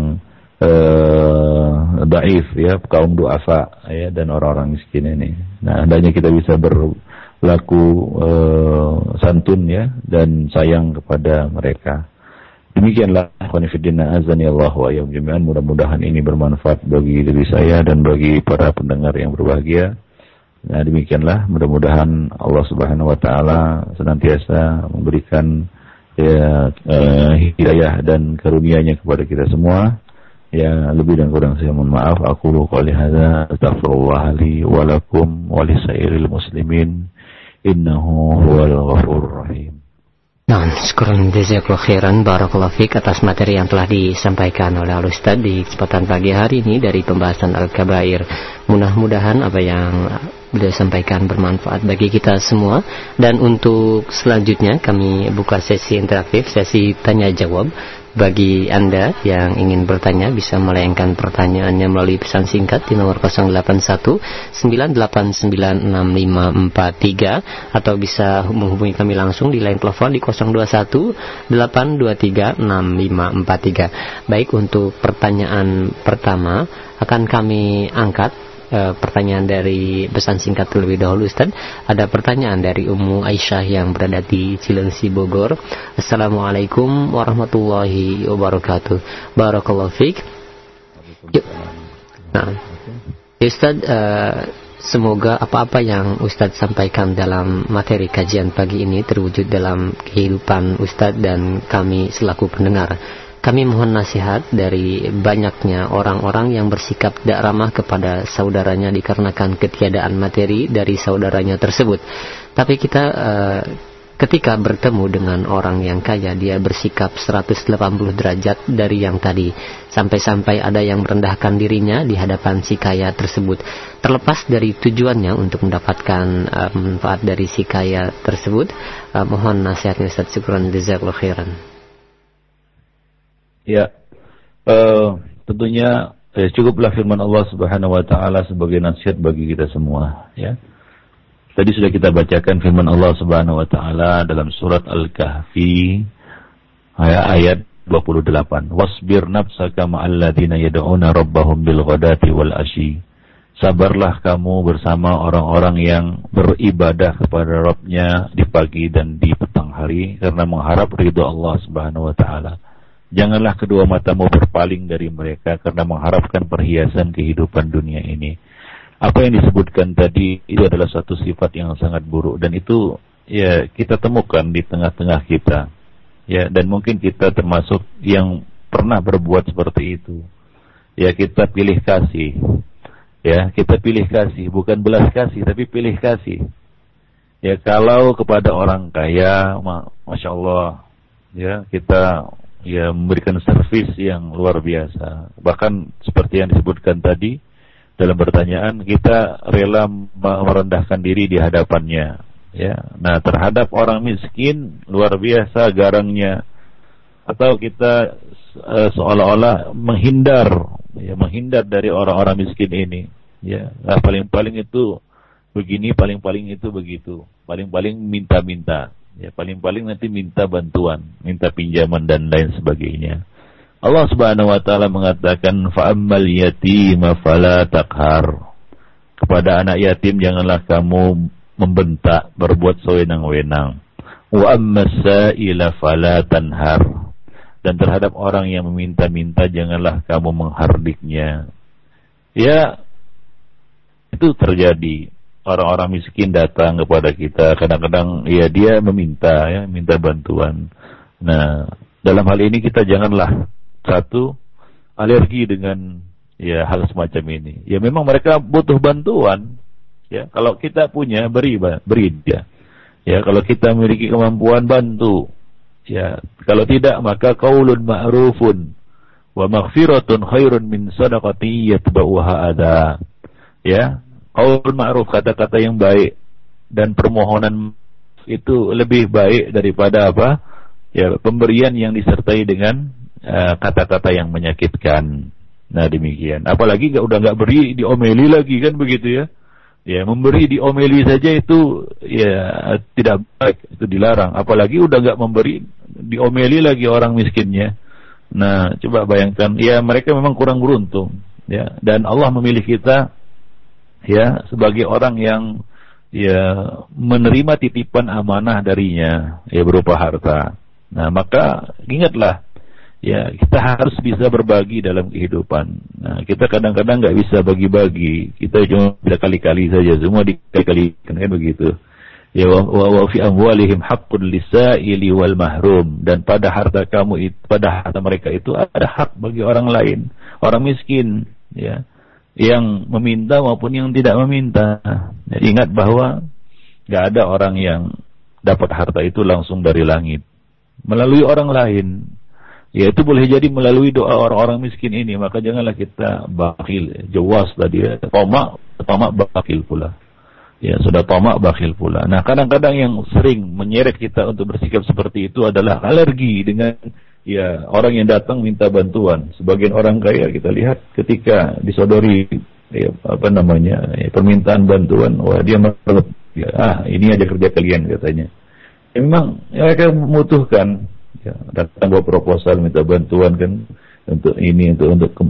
uh, daif ya kaum duafa ya dan orang-orang miskin ini. Nah, hendaknya kita bisa berlaku uh, santun ya dan sayang kepada mereka. Demikianlah khonifidina azani Allah wa jami'an mudah-mudahan ini bermanfaat bagi diri saya dan bagi para pendengar yang berbahagia. Nah, demikianlah mudah-mudahan Allah Subhanahu wa taala senantiasa memberikan ya uh, hidayah dan karunia-Nya kepada kita semua. Ya, lebih dan kurang saya mohon maaf. Aku qouli hadza astaghfirullah li wa lakum wa lisairil muslimin. Innahu huwal ghafurur rahim. Nah, syukuran jazakallahu khairan barakallahu fik atas materi yang telah disampaikan oleh Al Ustaz di kesempatan pagi hari ini dari pembahasan Al-Kabair. Mudah-mudahan apa yang beliau sampaikan bermanfaat bagi kita semua dan untuk selanjutnya kami buka sesi interaktif, sesi tanya jawab bagi Anda yang ingin bertanya bisa melayangkan pertanyaannya melalui pesan singkat di nomor 081 9896543 atau bisa menghubungi kami langsung di line telepon di 021 823 6543. Baik untuk pertanyaan pertama akan kami angkat uh, pertanyaan dari pesan singkat terlebih dahulu Ustaz. Ada pertanyaan dari Ummu Aisyah yang berada di Cilengsi Bogor. Assalamualaikum warahmatullahi wabarakatuh. Barakallahu fiik. Nah, Ustaz uh, Semoga apa-apa yang Ustadz sampaikan dalam materi kajian pagi ini terwujud dalam kehidupan Ustadz dan kami selaku pendengar. Kami mohon nasihat dari banyaknya orang-orang yang bersikap tidak ramah kepada saudaranya dikarenakan ketiadaan materi dari saudaranya tersebut. Tapi kita uh, ketika bertemu dengan orang yang kaya dia bersikap 180 derajat dari yang tadi. Sampai-sampai ada yang merendahkan dirinya di hadapan si kaya tersebut. Terlepas dari tujuannya untuk mendapatkan uh, manfaat dari si kaya tersebut, uh, mohon nasihatnya Ustaz Syukran Jazakallahu khairan. Ya, uh, tentunya eh, cukuplah firman Allah Subhanahu Wa Taala sebagai nasihat bagi kita semua. Ya, tadi sudah kita bacakan firman Allah Subhanahu Wa Taala dalam surat Al-Kahfi ayat ayat 28. Wasbir nafsaka ma'alladina yad'una rabbahum bil ghadati wal ashi. Sabarlah kamu bersama orang-orang yang beribadah kepada Rabbnya di pagi dan di petang hari karena mengharap ridho Allah Subhanahu wa taala. Janganlah kedua matamu berpaling dari mereka karena mengharapkan perhiasan kehidupan dunia ini. Apa yang disebutkan tadi itu adalah satu sifat yang sangat buruk dan itu ya kita temukan di tengah-tengah kita. Ya dan mungkin kita termasuk yang pernah berbuat seperti itu. Ya kita pilih kasih. Ya, kita pilih kasih, bukan belas kasih tapi pilih kasih. Ya kalau kepada orang kaya, masya Allah, ya kita ya memberikan servis yang luar biasa. Bahkan seperti yang disebutkan tadi dalam pertanyaan kita rela merendahkan diri di hadapannya. Ya, nah terhadap orang miskin luar biasa garangnya. Atau kita uh, seolah-olah menghindar ya menghindar dari orang-orang miskin ini. Ya. Nah, paling-paling itu begini paling-paling itu begitu. Paling-paling minta-minta Ya paling-paling nanti minta bantuan, minta pinjaman dan lain sebagainya. Allah Subhanahu wa taala mengatakan fa'ammal yatima fala taqhar. Kepada anak yatim janganlah kamu membentak, berbuat sewenang-wenang. Wa ammas fala tanhar. Dan terhadap orang yang meminta-minta janganlah kamu menghardiknya. Ya itu terjadi orang-orang miskin datang kepada kita. Kadang-kadang ya dia meminta ya minta bantuan. Nah dalam hal ini kita janganlah satu alergi dengan ya hal semacam ini. Ya memang mereka butuh bantuan ya. Kalau kita punya beri beri dia. Ya kalau kita memiliki kemampuan bantu. Ya kalau tidak maka qaulun ma'rufun wa maghfiratun khairun min sadaqati yatba'uha ada. Ya qaul ma'ruf kata-kata yang baik dan permohonan itu lebih baik daripada apa? Ya, pemberian yang disertai dengan eh, kata-kata uh, yang menyakitkan. Nah, demikian. Apalagi gak, udah nggak beri diomeli lagi kan begitu ya. Ya, memberi diomeli saja itu ya tidak baik, itu dilarang. Apalagi udah nggak memberi diomeli lagi orang miskinnya. Nah, coba bayangkan, ya mereka memang kurang beruntung, ya. Dan Allah memilih kita ya sebagai orang yang ya menerima titipan amanah darinya ya berupa harta. Nah, maka ingatlah ya kita harus bisa berbagi dalam kehidupan. Nah, kita kadang-kadang nggak bisa bagi-bagi. Kita cuma bisa kali-kali saja, semua dikali-kali kan begitu. Ya wa, wa fi amwalihim haqqun lisaili wal mahrum dan pada harta kamu itu pada harta mereka itu ada hak bagi orang lain, orang miskin, ya. Yang meminta maupun yang tidak meminta. Jadi ingat bahwa nggak ada orang yang dapat harta itu langsung dari langit. Melalui orang lain. Ya itu boleh jadi melalui doa orang-orang miskin ini. Maka janganlah kita bakil. Jewas tadi ya. Tomak, tomak bakil pula. Ya sudah tomak bakil pula. Nah kadang-kadang yang sering menyeret kita untuk bersikap seperti itu adalah alergi dengan ya orang yang datang minta bantuan. Sebagian orang kaya kita lihat ketika disodori ya, apa namanya ya, permintaan bantuan, wah dia merep. Ya, ah ini aja kerja kalian katanya. Ya, memang mereka membutuhkan ya, datang bawa proposal minta bantuan kan untuk ini untuk untuk ke,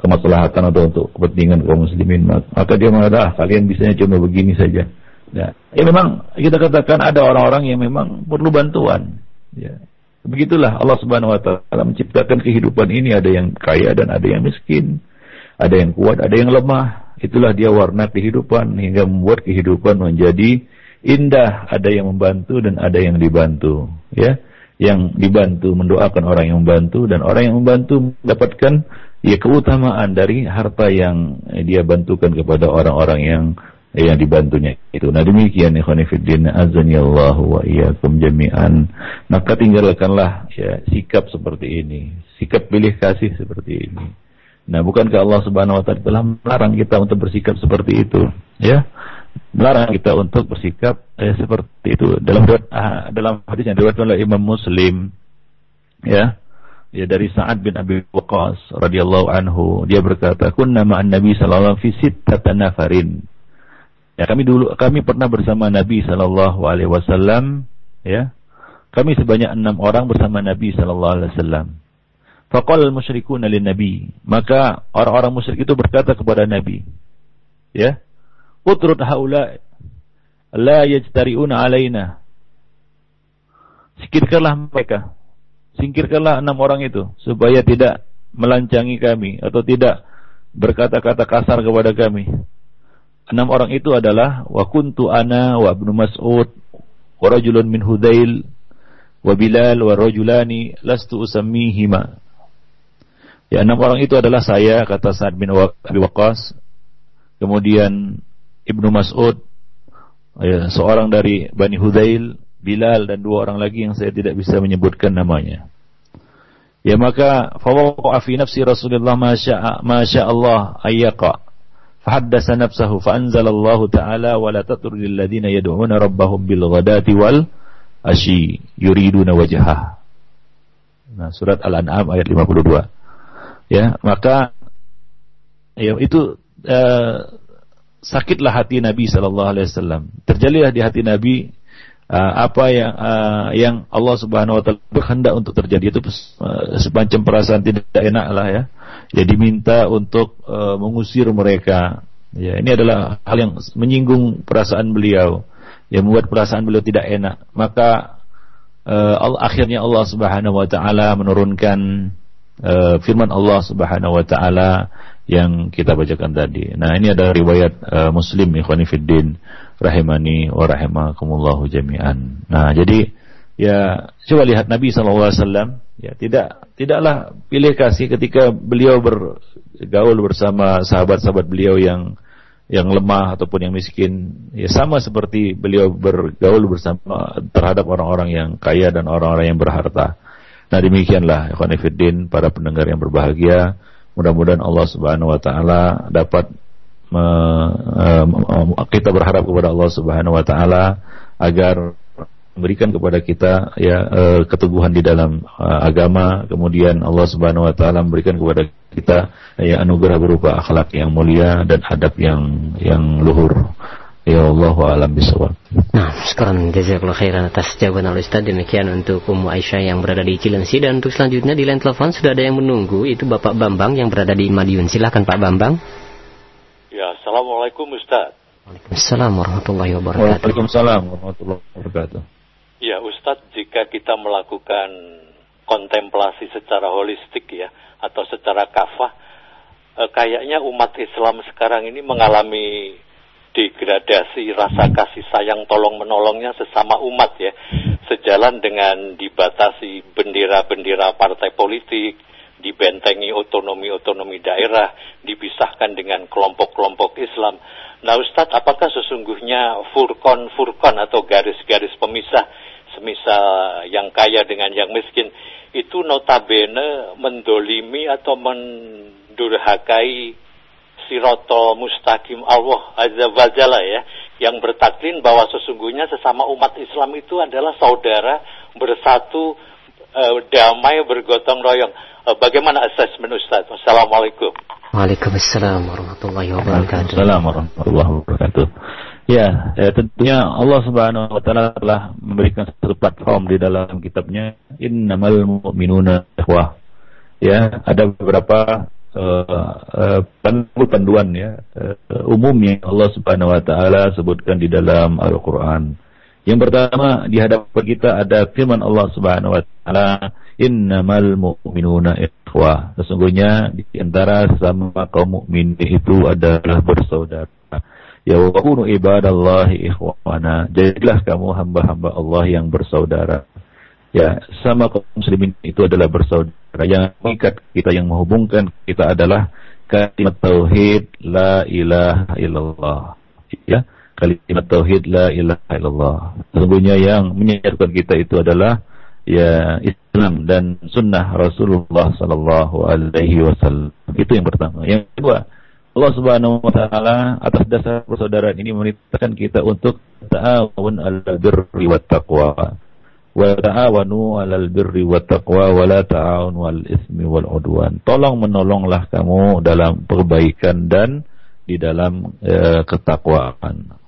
kemaslahatan atau untuk kepentingan kaum muslimin maka dia mengatakan ah, kalian bisanya cuma begini saja ya, ya memang kita katakan ada orang-orang yang memang perlu bantuan ya begitulah Allah Subhanahu wa taala menciptakan kehidupan ini. Ada yang kaya dan ada yang miskin. Ada yang kuat ada yang lemah. Itulah dia warna kehidupan hingga membuat kehidupan menjadi indah. Ada yang membantu dan ada yang dibantu ya. Yang dibantu mendoakan orang yang membantu dan orang yang membantu mendapatkan ya keutamaan dari harta yang dia bantukan kepada orang-orang yang yang dibantunya itu. Nah demikian ikhwanifiddin azanillahu wa iyyakum jami'an. Maka tinggalkanlah ya sikap seperti ini, sikap pilih kasih seperti ini. Nah, bukankah Allah Subhanahu wa taala telah melarang kita untuk bersikap seperti itu, ya? melarang kita untuk bersikap eh, seperti itu dalam uh, dalam hadis yang diriwayatkan oleh Imam Muslim ya ya dari Sa'ad bin Abi Waqqas radhiyallahu anhu dia berkata kunna ma'an Nabi sallallahu alaihi wasallam nafarin ya kami dulu kami pernah bersama Nabi sallallahu alaihi wasallam ya kami sebanyak enam orang bersama Nabi sallallahu alaihi wasallam faqala al-musyrikuna lin nabi maka orang-orang musyrik itu berkata kepada Nabi ya utrud haula la yajtari'una alaina. Singkirkanlah mereka. Singkirkanlah enam orang itu supaya tidak melancangi kami atau tidak berkata-kata kasar kepada kami. Enam orang itu adalah wa kuntu ana wa ibnu Mas'ud wa rajulun min Hudail wa Bilal wa rajulani lastu usammihima. Ya enam orang itu adalah saya kata Sa'ad bin Abi Waqqas kemudian Ibnu Mas'ud, ya, seorang dari Bani Hudail, Bilal dan dua orang lagi yang saya tidak bisa menyebutkan namanya. Ya maka fawaqa'a fi nafsi Rasulullah ma syaa ma Allah ayyaqa. Fahaddasa nafsahu fa anzalallahu ta'ala wa la tatrudil ladina yad'una rabbahum bil ghadati wal ashi yuriduna wajhah. Nah, surat Al-An'am ayat 52. Ya, maka ya itu uh, sakitlah hati Nabi Shallallahu Alaihi Wasallam. Terjadilah di hati Nabi uh, apa yang uh, yang Allah Subhanahu Wa Taala berkehendak untuk terjadi itu uh, semacam perasaan tidak enak lah ya. Jadi minta untuk uh, mengusir mereka. Ya, ini adalah hal yang menyinggung perasaan beliau, yang membuat perasaan beliau tidak enak. Maka uh, Allah, akhirnya Allah Subhanahu Wa Taala menurunkan uh, firman Allah Subhanahu Wa Taala yang kita bacakan tadi. Nah, ini ada riwayat uh, Muslim ikhwani fiddin rahimani wa rahimakumullahu jami'an. Nah, jadi ya coba lihat Nabi SAW ya tidak tidaklah pilih kasih ketika beliau bergaul bersama sahabat-sahabat beliau yang yang lemah ataupun yang miskin ya sama seperti beliau bergaul bersama terhadap orang-orang yang kaya dan orang-orang yang berharta. Nah demikianlah fillah para pendengar yang berbahagia Mudah-mudahan Allah Subhanahu wa taala dapat me, uh, kita berharap kepada Allah Subhanahu wa taala agar memberikan kepada kita ya uh, keteguhan di dalam uh, agama kemudian Allah Subhanahu wa taala memberikan kepada kita ya anugerah berupa akhlak yang mulia dan adab yang yang luhur Ya Allah alam bisawab. Nah, sekarang jazakallah khairan atas jawaban al Ustaz. Demikian untuk Ummu Aisyah yang berada di Cilengsi dan untuk selanjutnya di line telepon sudah ada yang menunggu itu Bapak Bambang yang berada di Madiun. Silakan Pak Bambang. Ya, Assalamualaikum Ustaz. Waalaikumsalam warahmatullahi wabarakatuh. Waalaikumsalam warahmatullahi wabarakatuh. Ya, Ustaz, jika kita melakukan kontemplasi secara holistik ya atau secara kafah eh, kayaknya umat Islam sekarang ini mengalami degradasi rasa kasih sayang tolong menolongnya sesama umat ya. Sejalan dengan dibatasi bendera-bendera partai politik dibentengi otonomi-otonomi daerah dipisahkan dengan kelompok-kelompok Islam. Nah Ustadz apakah sesungguhnya furkon-furkon atau garis-garis pemisah semisal yang kaya dengan yang miskin itu notabene mendolimi atau mendurhakai siroto mustaqim Allah Azza wa Jalla ya yang bertaklin bahwa sesungguhnya sesama umat Islam itu adalah saudara bersatu uh, damai bergotong royong. Uh, bagaimana asesmen Ustaz? Assalamualaikum. Waalaikumsalam warahmatullahi wabarakatuh. Assalamualaikum warahmatullahi wabarakatuh. Ya, ya, tentunya Allah Subhanahu wa taala telah memberikan satu platform di dalam kitabnya Innamal mu'minuna ikhwah. Ya, ada beberapa uh, uh, panduan ya uh, umum yang Allah Subhanahu wa taala sebutkan di dalam Al-Qur'an. Yang pertama di hadapan kita ada firman Allah Subhanahu wa taala innamal mu'minuna ikhwah. Sesungguhnya di antara sesama kaum mukmin itu adalah bersaudara. Ya wa kunu ibadallahi ikhwana. Jadilah kamu hamba-hamba Allah yang bersaudara. Ya, sama kaum muslimin itu adalah bersaudara. Yang mengikat kita, yang menghubungkan kita adalah kalimat tauhid la ilaha illallah. Ya, kalimat tauhid la ilaha illallah. Sesungguhnya yang menyatukan kita itu adalah ya Islam dan sunnah Rasulullah sallallahu alaihi wasallam. Itu yang pertama. Yang kedua, Allah Subhanahu wa taala atas dasar persaudaraan ini memerintahkan kita untuk ta'awun al-birri wat taqwa wa ta'awanu 'alal birri wat taqwa wa la ta'awanu 'alal ismi wal udwan. Tolong menolonglah kamu dalam perbaikan dan di dalam e, ketakwaan.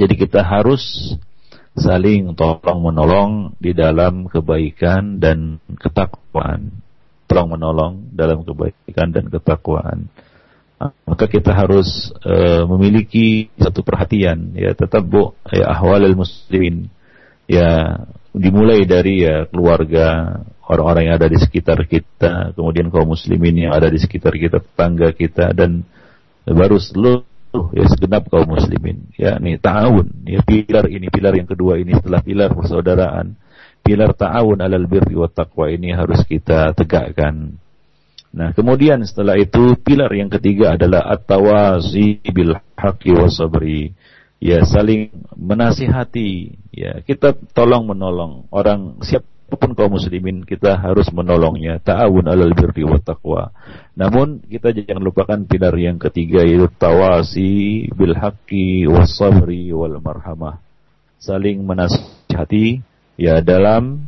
Jadi kita harus saling tolong menolong di dalam kebaikan dan ketakwaan. Tolong menolong dalam kebaikan dan ketakwaan. Maka kita harus e, memiliki satu perhatian ya tetap bu ya ahwalul muslimin ya dimulai dari ya keluarga orang-orang yang ada di sekitar kita, kemudian kaum muslimin yang ada di sekitar kita, tetangga kita dan baru seluruh ya segenap kaum muslimin. Ya nih ta'awun, ya pilar ini pilar yang kedua ini setelah pilar persaudaraan, pilar ta'awun alal birri wa taqwa ini harus kita tegakkan. Nah, kemudian setelah itu pilar yang ketiga adalah at-tawazi bil haqqi wa sabri ya saling menasihati ya kita tolong menolong orang siapa pun kaum muslimin kita harus menolongnya. Ta'awun alal birri wa taqwa. Namun kita jangan lupakan pilar yang ketiga yaitu tawasi bil haqqi was wal marhamah. Saling menasihati ya dalam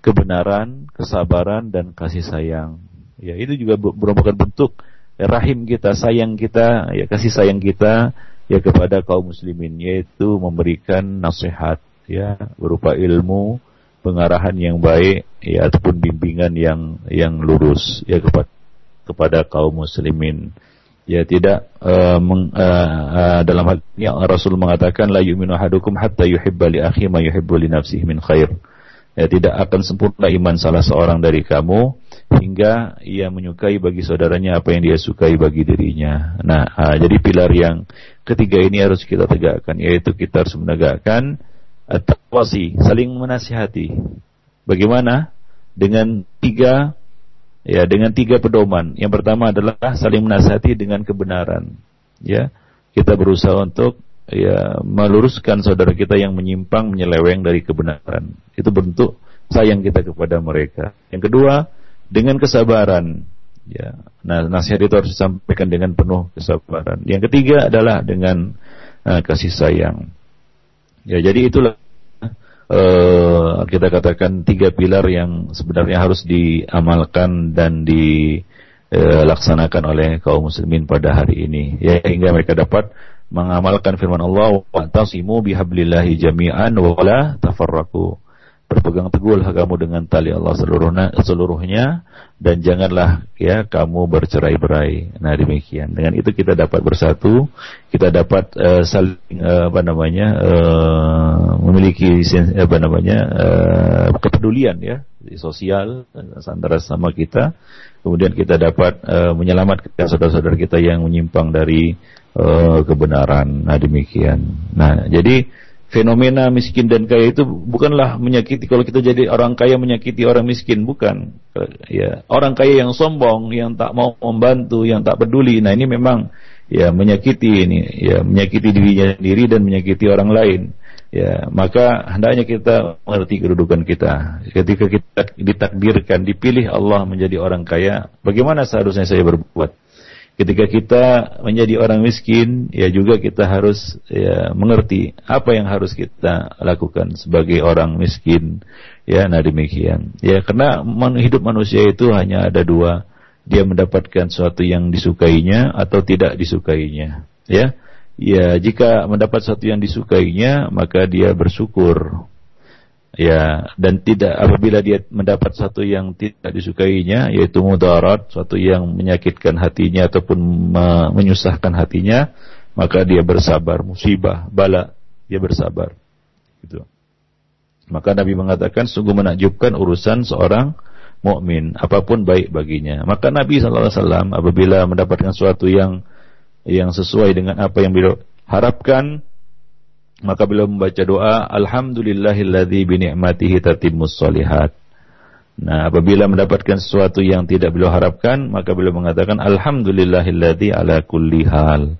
kebenaran kesabaran dan kasih sayang. Ya itu juga merupakan bentuk rahim kita sayang kita ya kasih sayang kita ya kepada kaum muslimin. Yaitu memberikan nasihat ya berupa ilmu pengarahan yang baik ya ataupun bimbingan yang yang lurus ya kepada kepada kaum muslimin ya tidak uh, meng, uh, uh, dalam hal ini Rasul mengatakan la yu'minu ahadukum hatta yuhibba li akhi ma yuhibbu li nafsihi min khair ya tidak akan sempurna iman salah seorang dari kamu hingga ia menyukai bagi saudaranya apa yang dia sukai bagi dirinya. Nah, uh, jadi pilar yang ketiga ini harus kita tegakkan, yaitu kita harus menegakkan tawasi, saling menasihati. Bagaimana? Dengan tiga, ya, dengan tiga pedoman. Yang pertama adalah saling menasihati dengan kebenaran. Ya, kita berusaha untuk ya meluruskan saudara kita yang menyimpang, menyeleweng dari kebenaran. Itu bentuk sayang kita kepada mereka. Yang kedua, dengan kesabaran. Ya. Nah, nasihat itu harus disampaikan dengan penuh kesabaran. Yang ketiga adalah dengan uh, kasih sayang. Ya, jadi itulah uh, kita katakan tiga pilar yang sebenarnya harus diamalkan dan dilaksanakan uh, oleh kaum muslimin pada hari ini. Ya, hingga mereka dapat mengamalkan firman Allah, "Wa'tasimu bihablillahi jami'an wa la tafarraqu." Berpegang teguhlah kamu dengan tali Allah seluruhnya, seluruhnya dan janganlah ya kamu bercerai-berai. Nah demikian. Dengan itu kita dapat bersatu, kita dapat uh, saling uh, apa namanya uh, memiliki apa namanya uh, kepedulian ya sosial antara sama kita. kemudian kita dapat uh, menyelamatkan saudara-saudara kita yang menyimpang dari uh, kebenaran. Nah demikian. Nah jadi fenomena miskin dan kaya itu bukanlah menyakiti kalau kita jadi orang kaya menyakiti orang miskin bukan. Ya orang kaya yang sombong yang tak mau membantu yang tak peduli nah ini memang ya menyakiti ini ya menyakiti dirinya sendiri dan menyakiti orang lain. Ya maka hendaknya kita mengerti kedudukan kita. Ketika kita ditakdirkan dipilih Allah menjadi orang kaya bagaimana seharusnya saya berbuat ketika kita menjadi orang miskin ya juga kita harus ya mengerti apa yang harus kita lakukan sebagai orang miskin. Ya nah demikian. Ya karena hidup manusia itu hanya ada dua. Dia mendapatkan sesuatu yang disukainya atau tidak disukainya. Ya ya jika mendapat sesuatu yang disukainya maka dia bersyukur ya dan tidak apabila dia mendapat sesuatu yang tidak disukainya yaitu mudarat sesuatu yang menyakitkan hatinya ataupun me menyusahkan hatinya maka dia bersabar. Musibah bala dia bersabar. Gitu. Maka Nabi mengatakan sungguh menakjubkan urusan seorang mukmin, apa pun baik baginya. Maka Nabi sallallahu alaihi wasallam apabila mendapatkan sesuatu yang yang sesuai dengan apa yang beliau harapkan, maka beliau membaca doa alhamdulillahilladzi bi ni'matihi tatimmus solihat. Nah, apabila mendapatkan sesuatu yang tidak beliau harapkan, maka beliau mengatakan alhamdulillahilladzi ala kulli hal.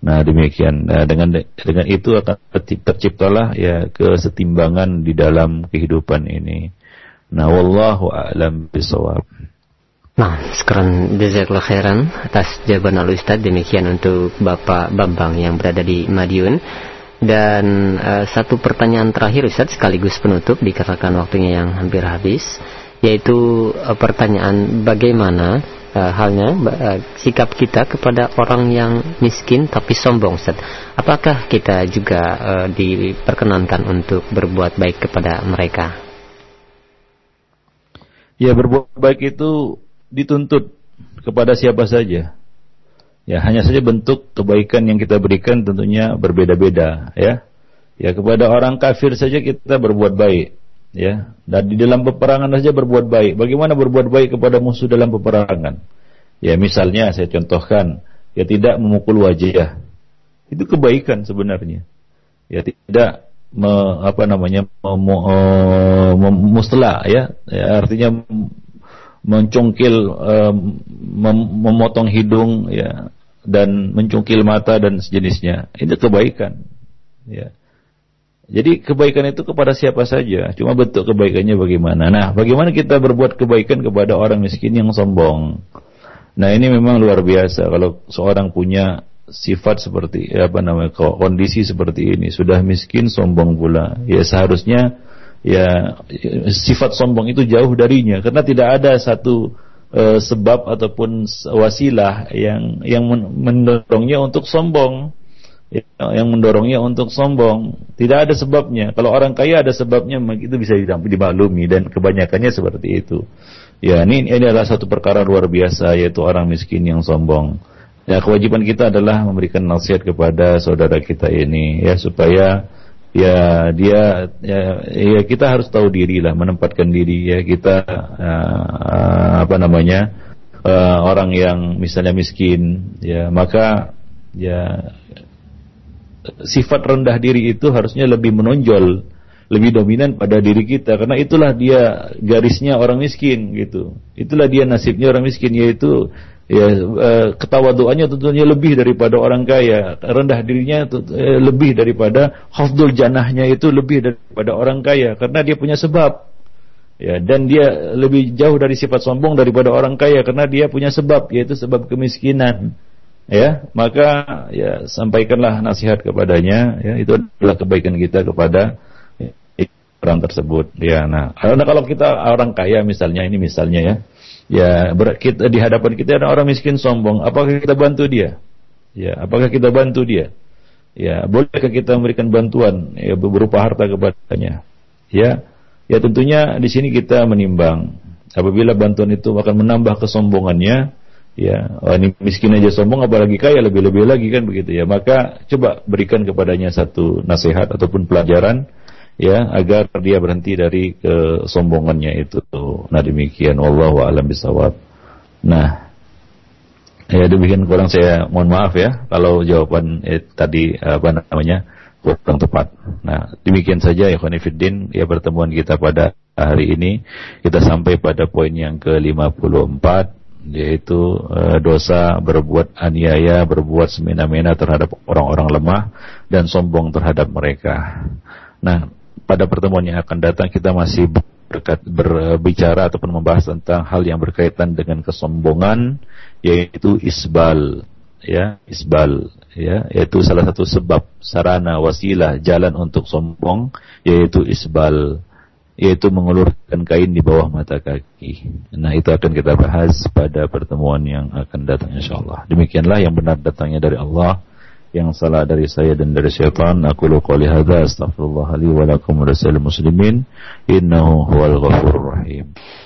Nah, demikian. Nah, dengan dengan itu akan terciptalah ya kesetimbangan di dalam kehidupan ini. Nah, wallahu a'lam bisawab. Nah, sekarang jazakallah khairan atas jawaban Al Ustaz. Demikian untuk Bapak Bambang yang berada di Madiun. Dan uh, satu pertanyaan terakhir Ustaz sekaligus penutup dikarenakan waktunya yang hampir habis yaitu uh, pertanyaan bagaimana uh, halnya uh, sikap kita kepada orang yang miskin tapi sombong Ustaz. Apakah kita juga uh, diperkenankan untuk berbuat baik kepada mereka? Ya berbuat baik itu dituntut kepada siapa saja. Ya hanya saja bentuk kebaikan yang kita berikan tentunya berbeda-beda ya. Ya kepada orang kafir saja kita berbuat baik ya. Dan di dalam peperangan saja berbuat baik. Bagaimana berbuat baik kepada musuh dalam peperangan? Ya misalnya saya contohkan ya tidak memukul wajah. Itu kebaikan sebenarnya. Ya tidak me, apa namanya me, me, mustela ya, ya artinya mencungkil mem, memotong hidung ya dan mencungkil mata dan sejenisnya. Itu kebaikan ya. Jadi kebaikan itu kepada siapa saja cuma bentuk kebaikannya bagaimana. Nah bagaimana kita berbuat kebaikan kepada orang miskin yang sombong? Nah ini memang luar biasa kalau seorang punya sifat seperti apa namanya kondisi seperti ini. Sudah miskin sombong pula. Ya seharusnya ya sifat sombong itu jauh darinya. Karena tidak ada satu uh, sebab ataupun wasilah yang yang mendorongnya untuk sombong. Ya, yang mendorongnya untuk sombong. Tidak ada sebabnya. Kalau orang kaya ada sebabnya itu bisa dimaklumi dan kebanyakannya seperti itu. Ya ini ini adalah satu perkara luar biasa yaitu orang miskin yang sombong. Ya kewajiban kita adalah memberikan nasihat kepada saudara kita ini ya supaya ya dia ya, ya kita harus tahu diri lah menempatkan diri. Ya kita uh, apa namanya uh, orang yang misalnya miskin ya maka ya sifat rendah diri itu harusnya lebih menonjol lebih dominan pada diri kita. Karena itulah dia garisnya orang miskin gitu. Itulah dia nasibnya orang miskin yaitu ya eh, ketawaduannya tentunya lebih daripada orang kaya. Rendah dirinya eh, lebih daripada hafdul janahnya itu lebih daripada orang kaya. Karena dia punya sebab. Ya dan dia lebih jauh dari sifat sombong daripada orang kaya. Karena dia punya sebab yaitu sebab kemiskinan. Ya maka ya sampaikanlah nasihat kepadanya. Ya itu adalah kebaikan kita kepada orang tersebut. Ya nah karena kalau kita orang kaya misalnya ini misalnya ya ya kita, di hadapan kita ada orang miskin sombong, apakah kita bantu dia? Ya, apakah kita bantu dia? Ya, bolehkah kita memberikan bantuan ya, berupa harta kepadanya? Ya, ya tentunya di sini kita menimbang apabila bantuan itu akan menambah kesombongannya, ya oh, ini miskin aja sombong apalagi kaya lebih-lebih lagi kan begitu ya maka coba berikan kepadanya satu nasihat ataupun pelajaran ya agar dia berhenti dari kesombongannya itu. Nah demikian wallahu alam bisawab. Nah, ya demikian kurang saya mohon maaf ya kalau jawaban eh, tadi apa namanya kurang tepat. Nah, demikian saja ya Khonifuddin ya pertemuan kita pada hari ini kita sampai pada poin yang ke-54 yaitu e, dosa berbuat aniaya, berbuat semena-mena terhadap orang-orang lemah dan sombong terhadap mereka. Nah, pada pertemuan yang akan datang kita masih berkat, berbicara ataupun membahas tentang hal yang berkaitan dengan kesombongan yaitu isbal ya isbal ya yaitu salah satu sebab sarana wasilah jalan untuk sombong yaitu isbal yaitu mengulurkan kain di bawah mata kaki. Nah, itu akan kita bahas pada pertemuan yang akan datang insyaallah. Demikianlah yang benar datangnya dari Allah yang salah dari saya dan dari syaitan aku lu qouli hadza astaghfirullah li wa muslimin innahu huwal rahim